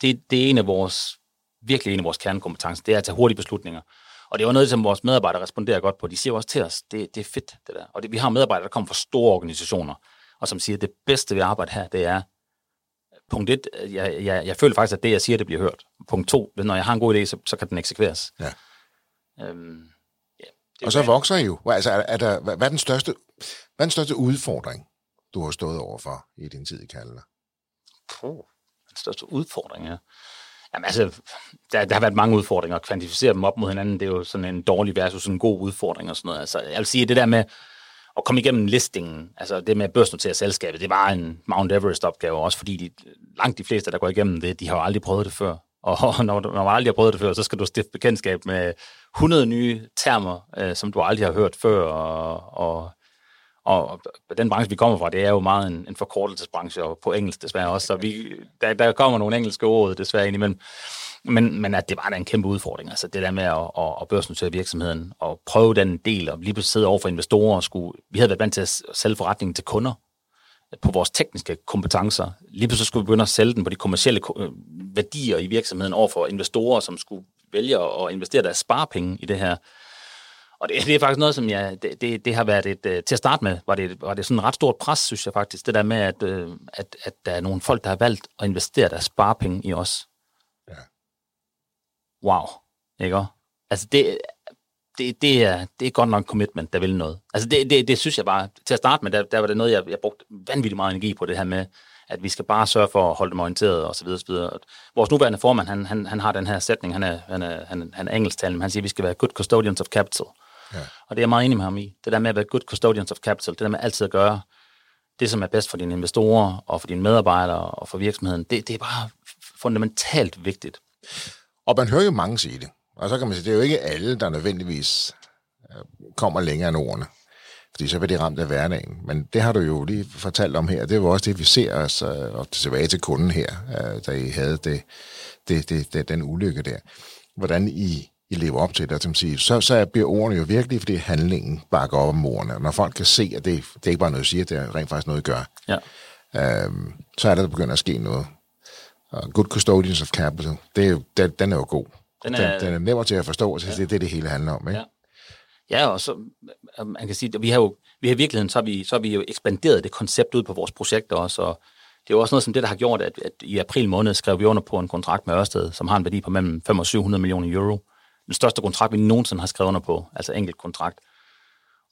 det, det er en af vores, virkelig en af vores kernekompetencer, det er at tage hurtige beslutninger. Og det var noget, som vores medarbejdere responderer godt på. De siger også til os, det, det er fedt, det der. Og det, vi har medarbejdere, der kommer fra store organisationer, og som siger, at det bedste ved at arbejde her, det er, punkt et, jeg, jeg, jeg føler faktisk, at det, jeg siger, det bliver hørt. Punkt to, når jeg har en god idé, så, så kan den eksekveres. Ja. Øhm, ja, og så vokser I jo. Altså, er, er der, hvad, er den største, hvad er den største udfordring, du har stået overfor i din tid i Kalder? Puh, den største udfordring, ja. Jamen altså, der, der har været mange udfordringer, at kvantificere dem op mod hinanden, det er jo sådan en dårlig versus en god udfordring og sådan noget. Altså, jeg vil sige, det der med at komme igennem listingen, altså det med at børsnotere selskabet, det var en Mount Everest-opgave, også fordi de, langt de fleste, der går igennem det, de har jo aldrig prøvet det før. Og når, når man aldrig har prøvet det før, så skal du stifte bekendtskab med 100 nye termer, øh, som du aldrig har hørt før, og, og og den branche, vi kommer fra, det er jo meget en, en forkortelsesbranche, og på engelsk desværre også, så vi, der, der kommer nogle engelske ord desværre ind imellem. Men, men at det var da en kæmpe udfordring, altså det der med at, at, at børsnotere virksomheden, og prøve den del, og lige pludselig sidde over for investorer, og skulle, vi havde været vant til at sælge forretningen til kunder, på vores tekniske kompetencer. Lige pludselig skulle vi begynde at sælge den på de kommercielle øh, værdier i virksomheden over for investorer, som skulle vælge at investere deres sparepenge i det her. Og det, det er faktisk noget, som jeg, det, det, det har været et, uh, til at starte med, var det, var det sådan et ret stort pres, synes jeg faktisk, det der med, at, uh, at, at der er nogle folk, der har valgt at investere deres sparepenge i os. Ja. Wow. Ikke? Altså det, det, det, er, det er godt nok en commitment, der vil noget. Altså det, det, det synes jeg bare, til at starte med, der, der var det noget, jeg, jeg brugte vanvittigt meget energi på, det her med, at vi skal bare sørge for at holde dem orienteret og så videre, så videre. Vores nuværende formand, han, han, han har den her sætning, han er, han er, han, han er engelsktalende, men han siger, at vi skal være good custodians of capital. Ja. Og det er jeg meget enig med ham i. Det der med at være good custodians of capital, det der med altid at gøre det, som er bedst for dine investorer og for dine medarbejdere og for virksomheden, det, det er bare fundamentalt vigtigt. Og man hører jo mange sige det. Og så kan man sige, det er jo ikke alle, der nødvendigvis øh, kommer længere end ordene. Fordi så bliver de ramt af hverdagen. Men det har du jo lige fortalt om her. Det var også det, vi ser os øh, og tilbage til kunden her, øh, da I havde det, det, det, det, den ulykke der. Hvordan I i lever op til det, som siger, så, så bliver ordene jo virkelig, fordi handlingen bakker op om ordene. Når folk kan se, at det, det er ikke bare noget, at sige, det er rent faktisk noget, at gøre, ja. øhm, så er der, der begynder at ske noget. Uh, good custodians of capital, det er jo, den, den er jo god. Den er, den, den er nemmere til at forstå, så ja. det er det, det hele handler om. Ikke? Ja. Ja, og så, man kan sige, at vi har jo, vi har i virkeligheden, så har vi, så har vi jo ekspanderet det koncept ud på vores projekter også, og det er jo også noget som det, der har gjort, at, at i april måned skrev vi under på en kontrakt med Ørsted, som har en værdi på mellem 5 og 700 millioner euro. Den største kontrakt, vi nogensinde har skrevet under på, altså enkelt kontrakt.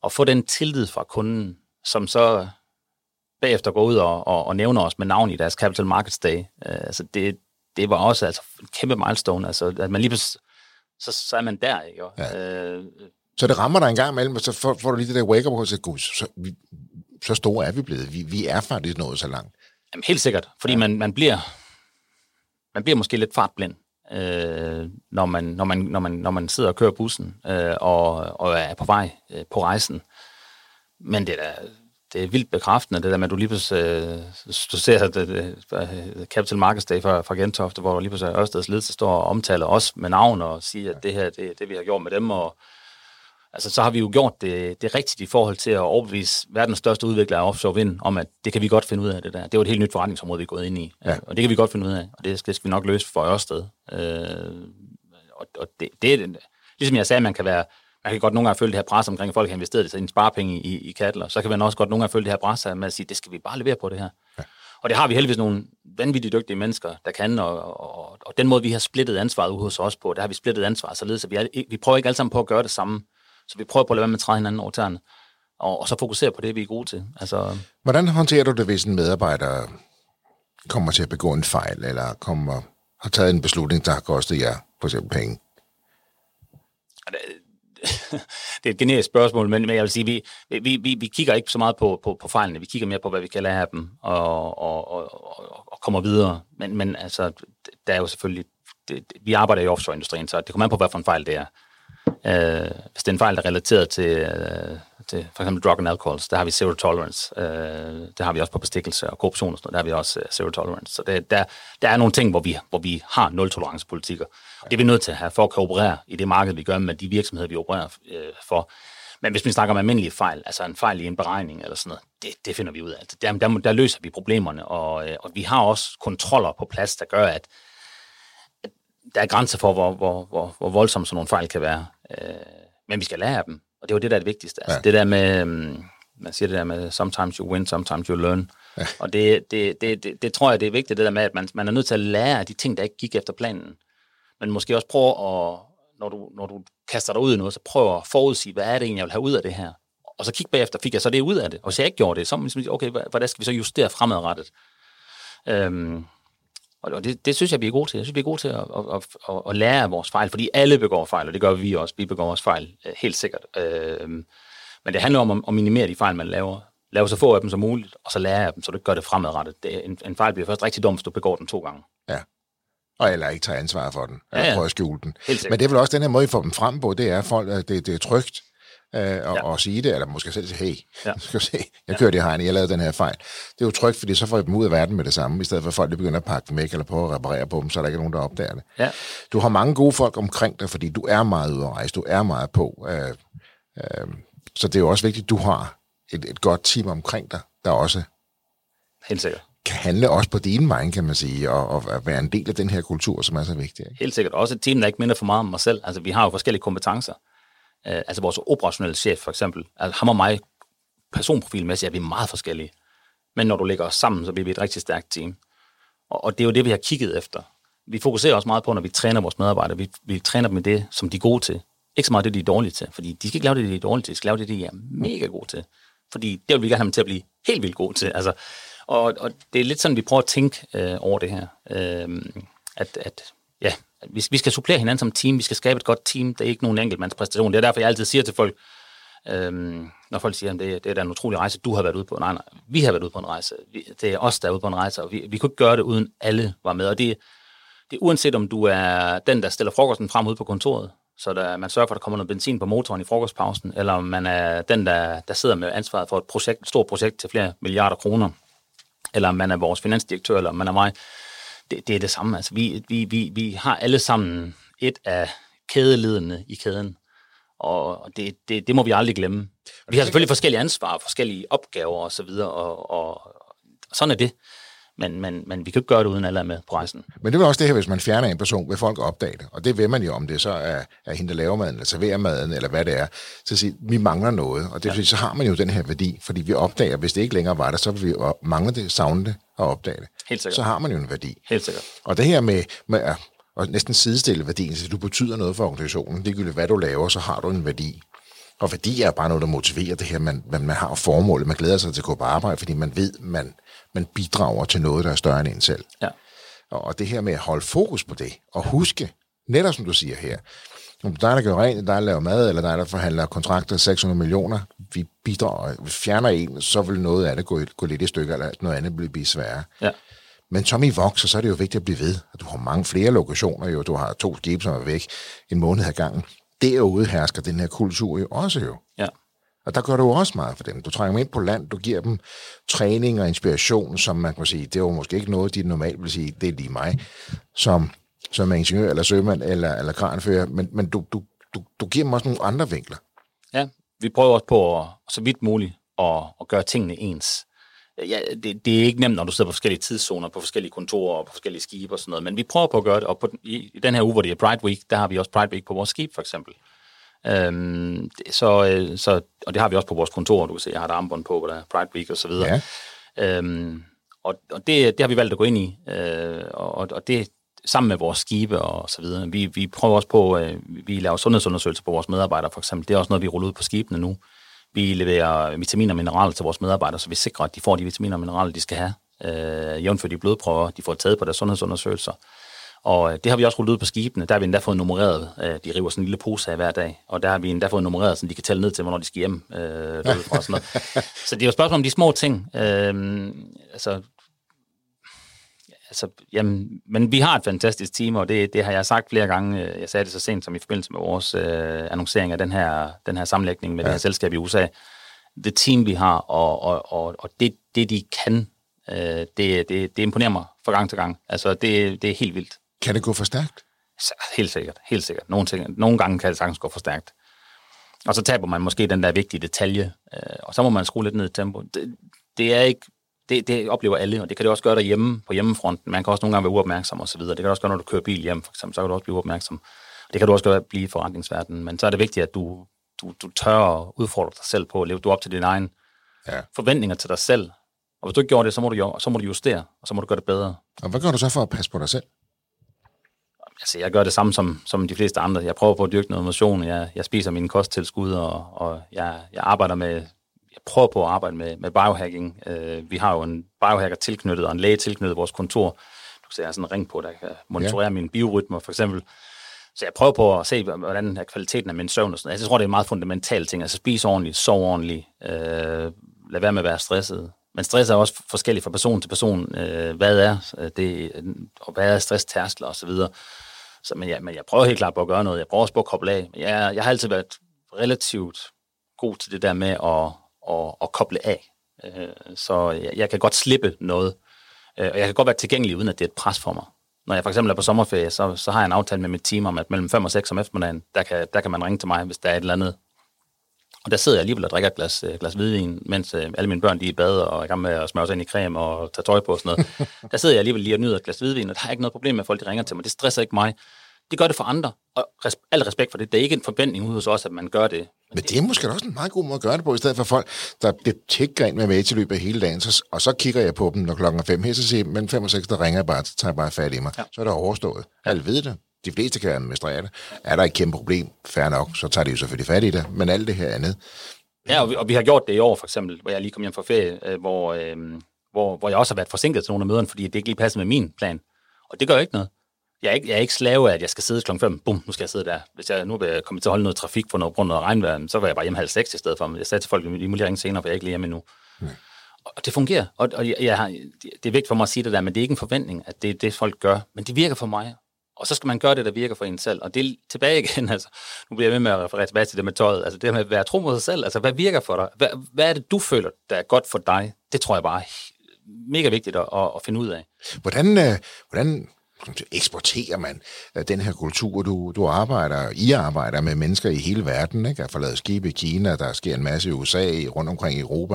Og få den tillid fra kunden, som så bagefter går ud og, og, og nævner os med navn i deres Capital Markets Day. Uh, altså det, det var også altså, en kæmpe milestone, altså, at man lige så, så er man der, ikke? Ja. Uh, så det rammer dig en gang imellem, og så får, får du lige det der wake-up og så, gud, så, vi, så store er vi blevet. Vi, vi er faktisk nået så langt. Jamen, helt sikkert, fordi ja. man, man, bliver, man bliver måske lidt fartblind, øh, når, man, når, man, når, man, når man sidder og kører bussen øh, og, og er på vej øh, på rejsen. Men det er da, det er vildt bekræftende, det der med, at du lige pludselig, øh, du ser det, det, øh, Capital Markets Day fra, fra Gentofte, hvor lige pludselig Ørsteds ledelse står og omtaler os med navn og siger, at det her, det, det vi har gjort med dem, og altså, så har vi jo gjort det, det rigtigt i forhold til at overbevise verdens største udvikler af offshore vind om, at det kan vi godt finde ud af det der. Det er jo et helt nyt forretningsområde, vi er gået ind i, ja. og det kan vi godt finde ud af, og det skal, det skal vi nok løse for Ørsted. Øh, og, og det, det er ligesom jeg sagde, man kan være man kan godt nogle gange føle det her pres omkring, at folk har investeret en sparepenge i, i Kattler. Så kan man også godt nogle gange føle det her pres med at sige, det skal vi bare levere på det her. Ja. Og det har vi heldigvis nogle vanvittigt dygtige mennesker, der kan, og, og, og den måde, vi har splittet ansvaret ud hos os på, der har vi splittet ansvaret således, at vi, er, vi prøver ikke alle sammen på at gøre det samme. Så vi prøver på at lade være med at træde hinanden over tæerne, og, og så fokusere på det, vi er gode til. Altså, Hvordan håndterer du det, hvis en medarbejder kommer til at begå en fejl, eller kommer, har taget en beslutning, der har kostet jer for eksempel penge? det er et generisk spørgsmål, men, men jeg vil sige, vi, vi, vi, vi kigger ikke så meget på, på, på fejlene, vi kigger mere på, hvad vi kan lære af dem, og, og, og, og kommer videre. Men, men altså, der er jo selvfølgelig, det, vi arbejder i offshore-industrien, så det kommer an på, hvad for en fejl det er. Øh, hvis det er en fejl, der er relateret til, øh, til for eksempel drug and alcohols, der har vi zero tolerance. Øh, det har vi også på bestikkelse og korruption og sådan noget, der har vi også øh, zero tolerance. Så det, der, der er nogle ting, hvor vi, hvor vi har nul tolerance politikker. Og det er vi nødt til at have for at kunne operere i det marked, vi gør med de virksomheder, vi opererer øh, for. Men hvis vi snakker om almindelige fejl, altså en fejl i en beregning eller sådan noget, det, det finder vi ud af. Altså, der, der, der løser vi problemerne, og, øh, og vi har også kontroller på plads, der gør, at der er grænser for, hvor, hvor, hvor, hvor voldsomme sådan nogle fejl kan være. Øh, men vi skal lære af dem, og det er jo det, der er det vigtigste. Altså, ja. Det der med, um, man siger det der med, sometimes you win, sometimes you learn. Ja. Og det, det, det, det, det tror jeg, det er vigtigt, det der med, at man, man er nødt til at lære af de ting, der ikke gik efter planen. Men måske også prøve at, når du, når du kaster dig ud i noget, så prøv at forudsige, hvad er det egentlig, jeg vil have ud af det her? Og så kig bagefter, fik jeg så det ud af det? Og hvis jeg ikke gjorde det, så sige, okay, hvordan skal vi så justere fremadrettet? Øhm, og det, det synes jeg, vi er gode til. Jeg synes, vi er gode til at, at, at, at lære af vores fejl, fordi alle begår fejl, og det gør vi også. Vi begår vores fejl, øh, helt sikkert. Øh, men det handler om at minimere de fejl, man laver. Lave så få af dem som muligt, og så lære af dem, så du gør det fremadrettet. Det, en, en fejl bliver først rigtig dum, hvis du begår den to gange. Ja. Og eller ikke tager ansvar for den, eller ja, ja. prøver at skjule den. Men det er vel også den her måde, I får dem frem på, det er, at folk, det, det er trygt øh, og, ja. og sige det, eller måske selv sige, hey, ja. skal se, jeg kører det her, jeg lavede den her fejl. Det er jo trygt, fordi så får I dem ud af verden med det samme, i stedet for at folk begynder at pakke dem væk, eller prøve at reparere på dem, så der ikke er nogen, der opdager det. Ja. Du har mange gode folk omkring dig, fordi du er meget ude at rejse, du er meget på. Øh, øh, så det er jo også vigtigt, at du har et, et godt team omkring dig, der også Helt sikkert kan handle også på din vej, kan man sige, og, og være en del af den her kultur, som er så vigtig. Ikke? Helt sikkert. Også et team, der ikke minder for meget om mig selv. Altså, vi har jo forskellige kompetencer. Øh, altså vores operationelle chef for eksempel, altså ham og mig personprofilmæssigt er vi meget forskellige. Men når du lægger os sammen, så bliver vi et rigtig stærkt team. Og, og det er jo det, vi har kigget efter. Vi fokuserer også meget på, når vi træner vores medarbejdere, vi, vi træner dem med det, som de er gode til. Ikke så meget det, de er dårlige til, fordi de skal ikke lave det, de er dårlige til, de skal lave det, de er mega gode til. Fordi det vil vi gerne have dem til at blive helt vildt gode til. Altså, og, og det er lidt sådan, vi prøver at tænke øh, over det her. Øh, at, at ja, vi, vi skal supplere hinanden som team, vi skal skabe et godt team, det er ikke nogen enkeltmandspræstation. Det er derfor, jeg altid siger til folk, øhm, når folk siger, at det, det er da en utrolig rejse, du har været ude på. Nej, nej, vi har været ude på en rejse. Vi, det er os, der er ude på en rejse, og vi, vi kunne ikke gøre det, uden alle var med. Og det, det er uanset om du er den, der stiller frokosten frem ud på kontoret, så der, man sørger for, at der kommer noget benzin på motoren i frokostpausen, eller om man er den, der, der sidder med ansvaret for et, projekt, et stort projekt til flere milliarder kroner, eller om man er vores finansdirektør, eller om man er mig det, det er det samme. Altså, vi, vi, vi, vi har alle sammen et af kædeledene i kæden, og det, det, det må vi aldrig glemme. Vi har selvfølgelig forskellige ansvar, forskellige opgaver osv., og, og, og sådan er det. Men, men, men vi kan ikke gøre det, uden alle er med på rejsen. Men det er også det her, hvis man fjerner en person, vil folk opdage det. Og det vil man jo, om det så er, er hende, der laver maden, eller serverer maden, eller hvad det er. Så sige, vi mangler noget. Og det ja. sige, så har man jo den her værdi, fordi vi opdager, hvis det ikke længere var der, så vil vi mangle det, savne det og opdage det. Helt sikkert. Så har man jo en værdi. Helt sikkert. Og det her med, med at og næsten sidestille værdien, så du betyder noget for organisationen. Det hvad du laver, så har du en værdi. Og værdi er bare noget, der motiverer det her, man, man, man har formålet, man glæder sig til at gå på arbejde, fordi man ved, man, man bidrager til noget, der er større end en selv. Ja. Og det her med at holde fokus på det, og huske, netop som du siger her, om dig, der gør rent, dig, der laver mad, eller dig, der forhandler kontrakter 600 millioner, vi bidrager, vi fjerner en, så vil noget af det gå, gå lidt i stykker, eller noget andet blive sværere. Ja. Men som I vokser, så er det jo vigtigt at blive ved. Du har mange flere lokationer jo. Du har to skibe, som er væk en måned ad gangen. Derude hersker den her kultur jo også jo. Ja. Og der gør du også meget for dem. Du trænger dem ind på land, du giver dem træning og inspiration, som man kan sige, det er jo måske ikke noget, de normalt vil sige, det er lige mig, som, som er ingeniør eller sømand eller, eller kranfører, men, men du, du, du, du giver dem også nogle andre vinkler. Ja, vi prøver også på at, så vidt muligt at, at gøre tingene ens ja, det, det er ikke nemt, når du sidder på forskellige tidszoner, på forskellige kontorer og på forskellige skibe og sådan noget, men vi prøver på at gøre det, og på, i, i den her uge, hvor det er Pride Week, der har vi også Pride Week på vores skib, for eksempel. Øhm, så, øh, så, og det har vi også på vores kontor, du kan se, jeg har et armbånd på, hvor der er Pride Week og så videre. Ja. Øhm, og og det, det har vi valgt at gå ind i, øh, og, og det sammen med vores skibe og så videre. Vi, vi prøver også på, øh, vi laver sundhedsundersøgelser på vores medarbejdere, for eksempel. Det er også noget, vi ruller ud på skibene nu. Vi leverer vitaminer og mineraler til vores medarbejdere, så vi sikrer, at de får de vitaminer og mineraler, de skal have. Øh, jævnfør de blodprøver, de får taget på deres sundhedsundersøgelser. Og øh, det har vi også rullet ud på skibene. Der har vi endda fået nummereret. Øh, de river sådan en lille pose af hver dag. Og der har vi endda fået nummereret, så de kan tælle ned til, hvornår de skal hjem. Øh, fra, sådan noget. så det er jo et spørgsmål om de små ting. Øh, altså, altså, jamen, men vi har et fantastisk team, og det, det har jeg sagt flere gange. Jeg sagde det så sent som i forbindelse med vores øh, annoncering af den her, den her sammenlægning med ja. det her selskab i USA. Det team, vi har, og, og, og, og det, det, de kan, øh, det, det, det imponerer mig fra gang til gang. Altså, det, det er helt vildt. Kan det gå for stærkt? Helt sikkert, helt sikkert. Nogle, ting, nogle gange kan det sagtens gå for stærkt. Og så taber man måske den der vigtige detalje, øh, og så må man skrue lidt ned i tempo. Det, det er ikke det, det oplever alle, og det kan det også gøre derhjemme på hjemmefronten. Man kan også nogle gange være uopmærksom og så videre. Det kan det også gøre, når du kører bil hjem, for eksempel, så kan du også blive uopmærksom. Det kan du også gøre blive i forretningsverdenen, men så er det vigtigt, at du, du, du tør at udfordre dig selv på at leve du op til dine egne ja. forventninger til dig selv. Og hvis du ikke gjorde det, så må, du, så må du justere, og så må du gøre det bedre. Og hvad gør du så for at passe på dig selv? Altså, jeg gør det samme som, som de fleste andre. Jeg prøver på at dyrke noget motion. Jeg, jeg spiser mine kosttilskud, og, og jeg, jeg arbejder med prøver på at arbejde med, med biohacking. Øh, vi har jo en biohacker tilknyttet og en læge tilknyttet vores kontor. Du kan se, jeg har sådan en ring på, der kan monitorere ja. mine biorytmer, for eksempel. Så jeg prøver på at se, hvordan er kvaliteten af min søvn og sådan noget. Jeg tror, det er en meget fundamental ting. Altså spise ordentligt, sove ordentligt, øh, lad være med at være stresset. Men stress er også forskelligt fra person til person. Øh, hvad er øh, det, og hvad er stresstærskler og så men, ja, men jeg prøver helt klart på at gøre noget. Jeg prøver også på at koble af. Jeg, jeg har altid været relativt god til det der med at, at, at koble af. Øh, så jeg, jeg kan godt slippe noget, øh, og jeg kan godt være tilgængelig, uden at det er et pres for mig. Når jeg for eksempel er på sommerferie, så, så har jeg en aftale med mit team om, at mellem 5 og 6 om eftermiddagen, der kan, der kan man ringe til mig, hvis der er et eller andet. Og der sidder jeg alligevel og drikker et glas, øh, glas hvidvin, mens alle mine børn de er i bad og er i gang med at smøre sig ind i creme og tage tøj på og sådan noget. der sidder jeg alligevel lige og nyder et glas hvidvin, og der er ikke noget problem med, at folk de ringer til mig. Det stresser ikke mig. Det gør det for andre, og res- al respekt for det. Det er ikke en forventning hos os, at man gør det. Men det er måske også en meget god måde at gøre det på, i stedet for folk, der bliver tækker ind med med til løbet af hele dagen, så, og så kigger jeg på dem, når klokken er fem her, så siger men fem og seks, der ringer jeg bare, så tager jeg bare fat i mig. Ja. Så er det overstået. Ja. Alle ved det. De fleste kan administrere det. Er der et kæmpe problem, fair nok, så tager de jo selvfølgelig fat i det. Men alt det her andet. Ja, og vi, og vi har gjort det i år, for eksempel, hvor jeg lige kom hjem fra ferie, øh, hvor, øh, hvor, hvor jeg også har været forsinket til nogle af møderne, fordi det ikke lige passer med min plan. Og det gør ikke noget jeg er, ikke, jeg er ikke slave af, at jeg skal sidde klokken 5. Bum, nu skal jeg sidde der. Hvis jeg nu vil komme til at holde noget trafik på noget grund af regnvejr, så var jeg bare hjemme halv seks i stedet for. Jeg sagde til folk, at I må lige ringe senere, for jeg er ikke lige hjemme endnu. Mm. Og det fungerer. Og, og jeg, jeg har, det er vigtigt for mig at sige det der, men det er ikke en forventning, at det er det, folk gør. Men det virker for mig. Og så skal man gøre det, der virker for en selv. Og det er tilbage igen, altså, nu bliver jeg ved med at referere tilbage til det med tøjet. Altså det med at være tro mod sig selv. Altså hvad virker for dig? Hvad, hvad er det, du føler, der er godt for dig? Det tror jeg bare er mega vigtigt at, at, finde ud af. Hvordan, øh, hvordan eksporterer man øh, den her kultur, du, du arbejder, I arbejder med mennesker i hele verden, ikke? har lavet skibe i Kina, der sker en masse i USA, rundt omkring i Europa,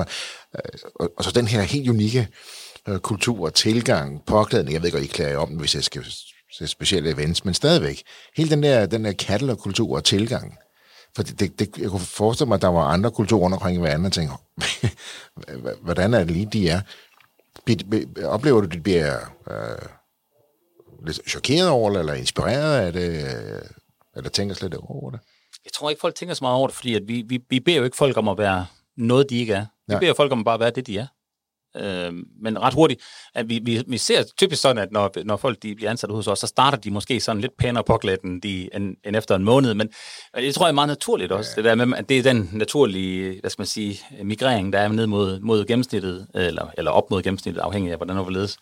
øh, og, og så den her helt unikke øh, kultur og tilgang, påklædning. Jeg ved godt, I klæder om hvis jeg skal specielle events, men stadigvæk. Hele den der, den der kattelkultur og tilgang. For det, det, det, jeg kunne forestille mig, at der var andre kulturer rundt omkring i verden, og tænkte, hvordan er det lige, de er? Oplever du, at de bliver øh, lidt chokeret over det, eller inspireret af det, øh, eller tænker slet ikke over det? Jeg tror ikke, folk tænker så meget over det, fordi at vi, vi, vi beder jo ikke folk om at være noget, de ikke er. Vi ja. beder folk om at bare være det, de er. Øh, men ret hurtigt, at vi, vi, vi ser typisk sådan, at når, når folk de bliver ansat hos os, så starter de måske sådan lidt pænere påklædt end, de, end, end efter en måned, men det tror jeg er meget naturligt også, ja. det der med, at det er den naturlige, hvad skal man sige, migrering, der er ned mod, mod gennemsnittet, eller, eller op mod gennemsnittet, afhængig af, hvordan det overledes.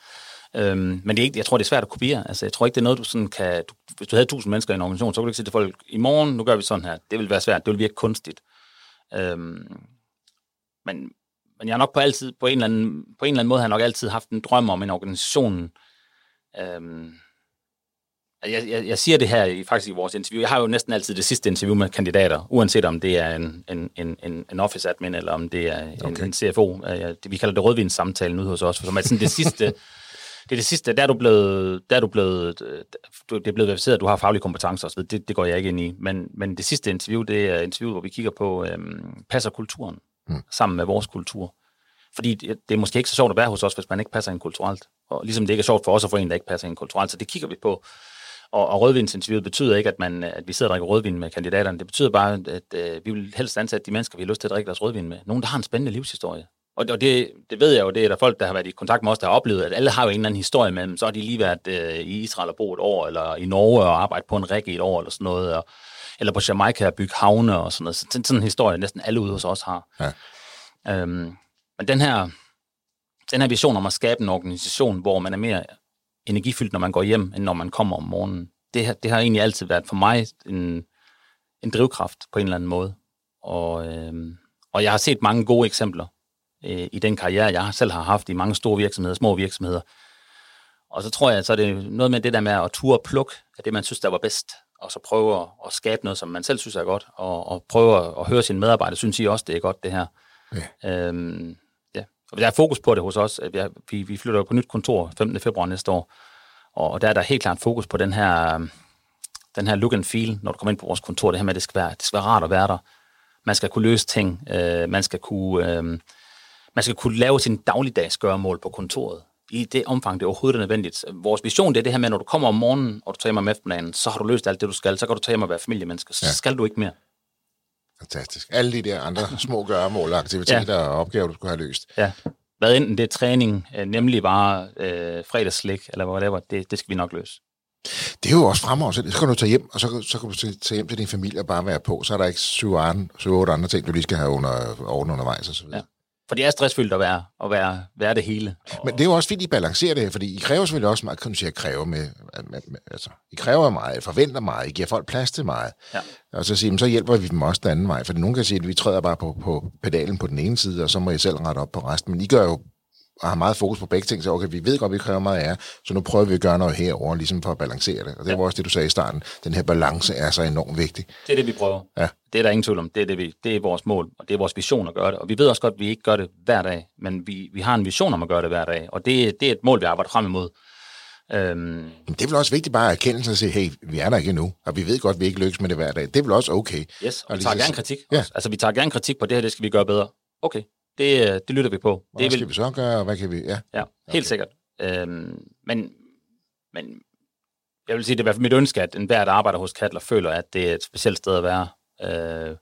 Øhm, men det er ikke, jeg tror, det er svært at kopiere. Altså, jeg tror ikke, det er noget, du sådan kan... Du, hvis du havde 1000 mennesker i en organisation, så kunne du ikke sige til folk, i morgen, nu gør vi sådan her. Det vil være svært. Det vil virke kunstigt. Øhm, men, men jeg har nok på, altid, på, en eller anden, på en eller anden måde har jeg nok altid haft en drøm om en organisation. Øhm, jeg, jeg, jeg siger det her i, faktisk i vores interview. Jeg har jo næsten altid det sidste interview med kandidater, uanset om det er en, en, en, en office admin, eller om det er en, okay. en CFO. Vi kalder det rødvinssamtalen ude hos os, for som er sådan det sidste, det er det sidste, der er du blevet, der er du blevet, det er blevet verificeret, at du har faglige kompetencer osv. Det, det går jeg ikke ind i. Men, men det sidste interview, det er interview, hvor vi kigger på, øhm, passer kulturen mm. sammen med vores kultur. Fordi det, det er måske ikke så sjovt at være hos os, hvis man ikke passer ind kulturelt. Og ligesom det ikke er sjovt for os at få en, der ikke passer ind kulturelt. Så det kigger vi på. Og, og rødvinsinterviewet betyder ikke, at, man, at vi sidder og drikker rødvin med kandidaterne. Det betyder bare, at, øh, vi vil helst ansætte de mennesker, vi har lyst til at drikke deres rødvin med. Nogen, der har en spændende livshistorie. Og, og det, det ved jeg jo, det er der folk, der har været i kontakt med os, der har oplevet, at alle har jo en eller anden historie med dem. Så har de lige været øh, i Israel og boet et år, eller i Norge og arbejdet på en række et år, eller sådan noget. Og, eller på Jamaica og bygge havne og sådan noget. Så sådan, sådan en historie, næsten alle ude hos os har. Ja. Øhm, men den her, den her vision om at skabe en organisation, hvor man er mere energifyldt, når man går hjem, end når man kommer om morgenen, det, har, det har egentlig altid været for mig en, en drivkraft på en eller anden måde. Og, øhm, og jeg har set mange gode eksempler øh, i den karriere, jeg selv har haft i mange store virksomheder, små virksomheder. Og så tror jeg, så er det noget med det der med at ture pluk af det, man synes, der var bedst, og så prøve at, at skabe noget, som man selv synes er godt, og, og prøve at, at høre sine medarbejdere, synes I også, det er godt, det her. Ja. Øhm, ja. Og der er fokus på det hos os. Vi, vi, vi flytter på nyt kontor 15. februar næste år, og der er der helt klart fokus på den her, den her look and feel, når du kommer ind på vores kontor, det her med, at det skal være, det skal være rart at være der. Man skal kunne løse ting, øh, man skal kunne... Øh, man skal kunne lave sin dagligdags gøremål på kontoret i det omfang, det overhovedet er nødvendigt. Vores vision det er det her med, når du kommer om morgenen, og du tager hjem om eftermiddagen, så har du løst alt det, du skal. Så kan du tage hjem og være familiemenneske. Så ja. skal du ikke mere. Fantastisk. Alle de der andre små gøremål, aktiviteter ja. og opgaver, du skulle have løst. Ja. Hvad enten det er træning, øh, nemlig bare øh, fredagsslik, eller whatever, det, det skal vi nok løse. Det er jo også fremover, så kan du tage hjem, og så, så kan du tage hjem til din familie og bare være på. Så er der ikke syv, otte andre ting, du lige skal have under, orden undervejs og så videre. Ja. For det er stressfyldt at være, at være, være det hele. Men det er jo også fint, I balancerer det, fordi I kræver selvfølgelig også meget, kan du sige, at kræve med, med, med, altså, I kræver meget, I forventer meget, I giver folk plads til meget. Ja. Og så siger så hjælper vi dem også den anden vej, for nogen kan sige, at vi træder bare på, på pedalen på den ene side, og så må I selv rette op på resten. Men I gør jo og har meget fokus på begge ting, så okay, vi ved godt, vi kræver meget af jer, så nu prøver vi at gøre noget herover ligesom for at balancere det. Og det ja. var også det, du sagde i starten. Den her balance er så enormt vigtig. Det er det, vi prøver. Ja. Det er der ingen tvivl om. Det er, det, vi, det er vores mål, og det er vores vision at gøre det. Og vi ved også godt, at vi ikke gør det hver dag, men vi, vi har en vision om at gøre det hver dag, og det, det er et mål, vi arbejder frem imod. Øhm, det er vel også vigtigt bare at erkende sig og sige, hey, vi er der ikke endnu, og vi ved godt, at vi ikke lykkes med det hver dag. Det er vel også okay. Yes, og, og vi tager gerne kritik. Ja. Altså, vi tager gerne kritik på det her, det skal vi gøre bedre. Okay, det, øh, det lytter vi på. Hvad det skal vil... vi så gøre, og hvad kan vi... Ja, ja helt okay. sikkert. Øhm, men, men jeg vil sige, det er i hvert fald mit ønske, at enhver, der arbejder hos Katler, føler, at det er et specielt sted at være. Øh,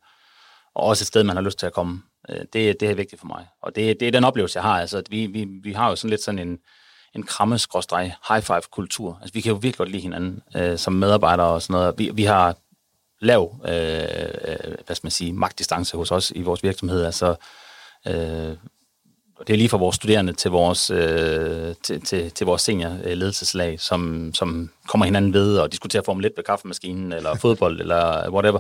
og også et sted, man har lyst til at komme. Øh, det, det er vigtigt for mig. Og det, det er den oplevelse, jeg har. Altså, at vi, vi, vi har jo sådan lidt sådan en, en kramme high five kultur. Altså, vi kan jo virkelig godt lide hinanden øh, som medarbejdere og sådan noget. Vi, vi har lav, øh, øh, hvad skal man sige, magtdistance hos os i vores virksomhed. Altså, Øh, det er lige fra vores studerende til vores, øh, til, til, til vores seniorledelseslag, som, som kommer hinanden ved og diskuterer Formel 1 ved kaffemaskinen, eller fodbold, eller whatever.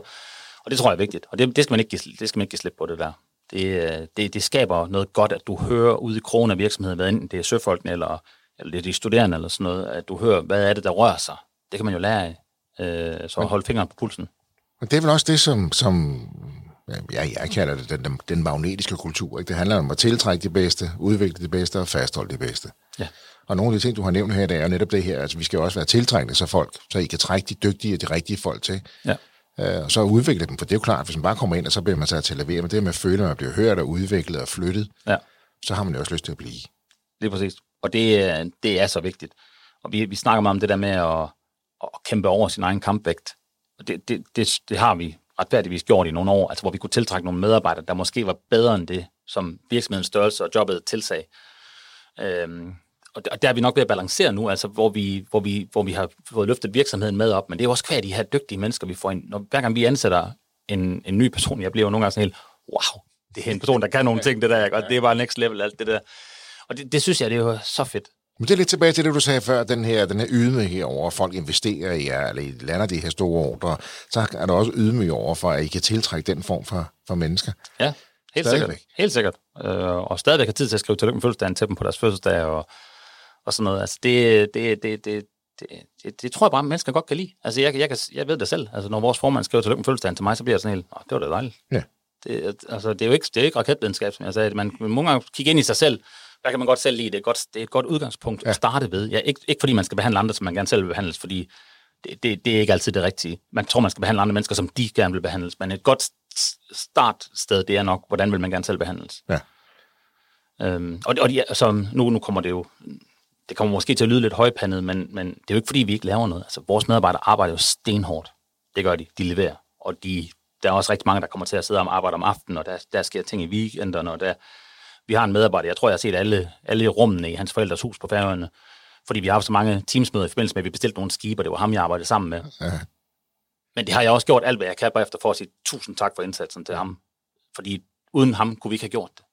Og det tror jeg er vigtigt. Og det, det, skal, man ikke give, det skal man ikke give slip på, det der. Det, det, det skaber noget godt, at du hører ud i kronen af virksomheden, hvad enten det er søfolkene, eller, eller det er de studerende, eller sådan noget, at du hører, hvad er det, der rører sig. Det kan man jo lære af. Øh, så hold fingeren på pulsen. Men det er vel også det, som, som ja, jeg kalder det den, den, den magnetiske kultur. Ikke? Det handler om at tiltrække det bedste, udvikle det bedste og fastholde det bedste. Ja. Og nogle af de ting, du har nævnt her, det er jo netop det her, altså vi skal jo også være tiltrækkende så folk, så I kan trække de dygtige og de rigtige folk til. Ja. Øh, og så udvikle dem, for det er jo klart, hvis man bare kommer ind, og så bliver man sat til at levere, men det med at føle, at man bliver hørt og udviklet og flyttet, Ja. så har man jo også lyst til at blive. Lige præcis. Og det, er- det er så vigtigt. Og vi, vi snakker meget om det der med at, at kæmpe over sin egen kampvægt. Og det, det, det, det har vi retfærdigvis gjort i nogle år, altså hvor vi kunne tiltrække nogle medarbejdere, der måske var bedre end det, som virksomhedens størrelse og jobbet tilsag. Øhm, og der, og der er vi nok ved at balancere nu, altså hvor vi, hvor vi, hvor vi har fået løftet virksomheden med op, men det er jo også kvad de her dygtige mennesker, vi får ind. Når, hver gang vi ansætter en, en ny person, jeg bliver jo nogle gange sådan helt, wow, det er en person, der kan nogle ting, det der, og det er bare next level, alt det der. Og det, det synes jeg, det er jo så fedt. Men det er lidt tilbage til det, du sagde før, den her, den her ydmyghed over, at folk investerer i jer, eller I lander de her store ordre, så er der også ydmyg over for, at I kan tiltrække den form for, for mennesker. Ja, helt Stadigvæk. sikkert. Helt sikkert. Øh, og stadigvæk har tid til at skrive tillykke med fødselsdagen til dem på deres fødselsdag og, og sådan noget. Altså det, det, det, det, det, det, det tror jeg bare, mennesker godt kan lide. Altså jeg, jeg, kan, jeg ved det selv. Altså når vores formand skriver tillykke med fødselsdagen til mig, så bliver jeg sådan helt, Åh, det var da dejligt. Ja. Det, altså, det er jo ikke, det er ikke raketvidenskab, som jeg sagde. Man man må nogle gange kigge ind i sig selv. Hvad kan man godt selv lide? Det er et godt, det er et godt udgangspunkt ja. at starte ved. Ja, ikke, ikke fordi man skal behandle andre, som man gerne selv vil behandles, fordi det, det, det er ikke altid det rigtige. Man tror, man skal behandle andre mennesker, som de gerne vil behandles. Men et godt startsted, det er nok, hvordan vil man gerne selv behandles. Ja. Øhm, og og de, altså, nu, nu kommer det jo, det kommer måske til at lyde lidt højpandet, men, men det er jo ikke fordi, vi ikke laver noget. Altså, vores medarbejdere arbejder jo stenhårdt. Det gør de. De leverer. Og de, der er også rigtig mange, der kommer til at sidde og arbejde om aftenen, og der, der sker ting i weekenderne, og der, vi har en medarbejder, jeg tror, jeg har set alle, alle rummene i hans forældres hus på Færøerne, fordi vi har haft så mange teamsmøder i forbindelse med, at vi bestilte nogle skibe, og det var ham, jeg arbejdede sammen med. Ja. Men det har jeg også gjort alt, hvad jeg kan bagefter for at sige tusind tak for indsatsen til ham. Fordi uden ham kunne vi ikke have gjort det.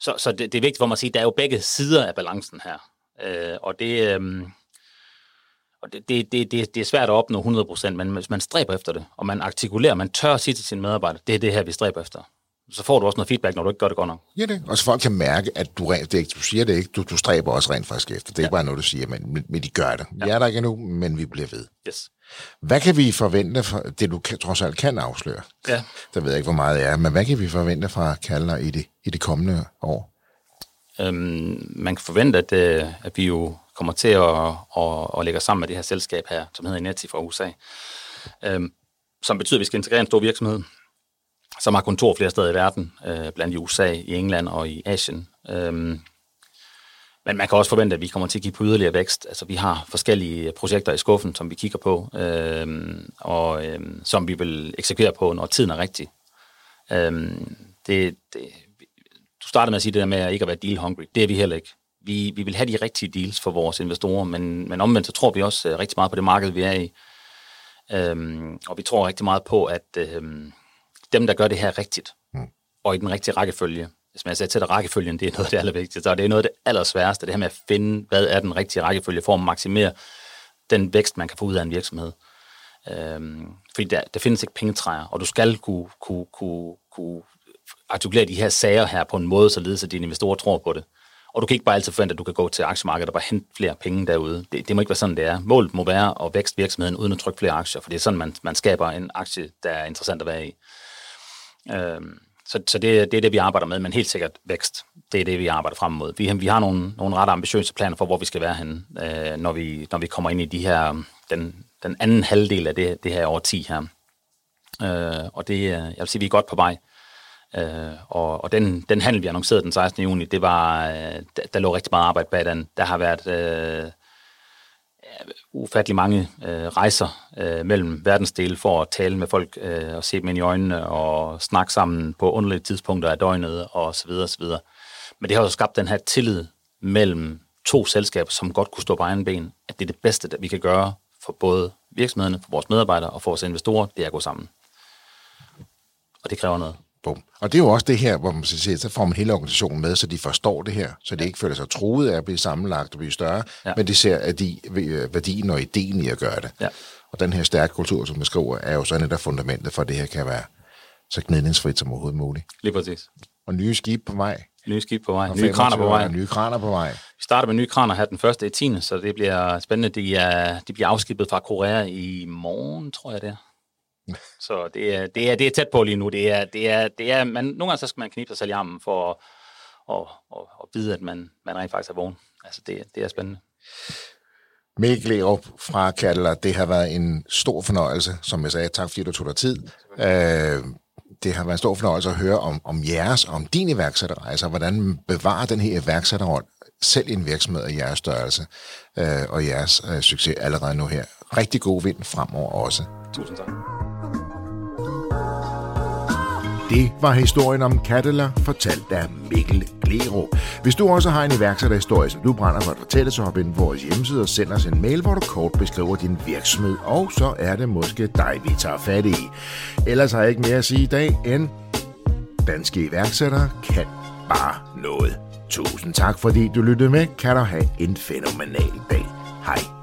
Så, så det, det er vigtigt for mig at sige, at der er jo begge sider af balancen her. Øh, og det, øh, og det, det, det, det, det er svært at opnå 100%, men hvis man stræber efter det, og man artikulerer, man tør at sige til sine medarbejdere, det er det her, vi stræber efter. Så får du også noget feedback, når du ikke gør det godt nok. Ja, det. Og så folk kan mærke, at du, rent, det ikke, du siger det ikke, du, du stræber også rent faktisk efter. Det er ja. ikke bare noget, du siger, men, men, de gør det. Ja. Vi er der ikke endnu, men vi bliver ved. Yes. Hvad kan vi forvente for det, du kan, trods alt kan afsløre? Ja. Der ved jeg ikke, hvor meget det er, men hvad kan vi forvente fra Kaldner i det, i det kommende år? Øhm, man kan forvente, at, øh, at vi jo kommer til at, at, at lægge os sammen med det her selskab her, som hedder Ineti fra USA, øhm, som betyder, at vi skal integrere en stor virksomhed, som har kontor flere steder i verden, øh, blandt i USA, i England og i Asien. Øhm, men man kan også forvente, at vi kommer til at give på yderligere vækst. Altså, vi har forskellige projekter i skuffen, som vi kigger på, øhm, og øhm, som vi vil eksekvere på, når tiden er rigtig. Øhm, det, det, du startede med at sige det der med at ikke at være deal hungry. Det er vi heller ikke. Vi, vi vil have de rigtige deals for vores investorer, men, men omvendt så tror vi også øh, rigtig meget på det marked, vi er i. Øhm, og vi tror rigtig meget på, at øhm, dem, der gør det her rigtigt, mm. og i den rigtige rækkefølge, hvis man sagde til rækkefølgen, det er noget af det allervigtigste, og det er noget af det allersværeste, det her med at finde, hvad er den rigtige rækkefølge for at maksimere den vækst, man kan få ud af en virksomhed. Øhm, fordi der, der findes ikke pengetræer, og du skal kunne, kunne, kunne, kunne artikulere de her sager her på en måde, således at dine investorer tror på det. Og du kan ikke bare altid forvente, at du kan gå til aktiemarkedet og bare hente flere penge derude. Det, det må ikke være sådan, det er. Målet må være at vækste virksomheden uden at trykke flere aktier, for det er sådan, man, man skaber en aktie, der er interessant at være i. Øhm, så så det, det er det, vi arbejder med, men helt sikkert vækst. Det er det, vi arbejder frem mod. Vi, vi har nogle, nogle ret ambitiøse planer for, hvor vi skal være henne, øh, når, vi, når vi kommer ind i de her, den, den anden halvdel af det, det her årti her. Øh, og det, øh, jeg vil sige, vi er godt på vej. Øh, og og den, den handel, vi annoncerede den 16. juni, det var, øh, der, der lå rigtig meget arbejde bag den. Der har været øh, ufattelig mange øh, rejser øh, mellem verdensdele for at tale med folk øh, og se dem ind i øjnene og snakke sammen på underlige tidspunkter af døgnet og så videre, og så videre. Men det har jo skabt den her tillid mellem to selskaber, som godt kunne stå på egen ben, at det er det bedste, der vi kan gøre for både virksomhederne, for vores medarbejdere og for vores investorer, det er at gå sammen. Og det kræver noget. Bum. Og det er jo også det her, hvor man siger, så får man hele organisationen med, så de forstår det her, så de ikke føler sig truet af at blive sammenlagt og blive større, ja. men de ser at de, øh, værdien og ideen i at gøre det. Ja. Og den her stærke kultur, som man skriver, er jo sådan et fundamentet for, at det her kan være så gnidningsfrit som overhovedet muligt. Lige præcis. Og nye skib på vej. Nye skib på vej. Og Nye kraner 25 på vej. Nye kraner på vej. Vi starter med nye kraner her den første i 10. Så det bliver spændende. De, er, de bliver afskibet fra Korea i morgen, tror jeg det er. Så det er, det er, det er tæt på lige nu. Det er, det er, det er, man, nogle gange så skal man knibe sig selv i armen for at, og, og, at vide, at man, man rent faktisk er vågen. Altså, det, det er spændende. Mikkel op fra Kattler, det har været en stor fornøjelse, som jeg sagde. Tak fordi du tog dig tid. Øh, det har været en stor fornøjelse at høre om, om jeres, om din iværksætterrejse, og hvordan bevarer den her iværksætterrolle selv i en virksomhed af jeres størrelse øh, og jeres øh, succes allerede nu her. Rigtig god vind fremover også. Tusind tak. Det var historien om Cadillac, fortalt af Mikkel Glero. Hvis du også har en iværksætterhistorie, som du brænder for at fortælle, så hop ind på vores hjemmeside og send os en mail, hvor du kort beskriver din virksomhed, og så er det måske dig, vi tager fat i. Ellers har jeg ikke mere at sige i dag, end danske iværksættere kan bare noget. Tusind tak, fordi du lyttede med. Kan du have en fænomenal dag. Hej.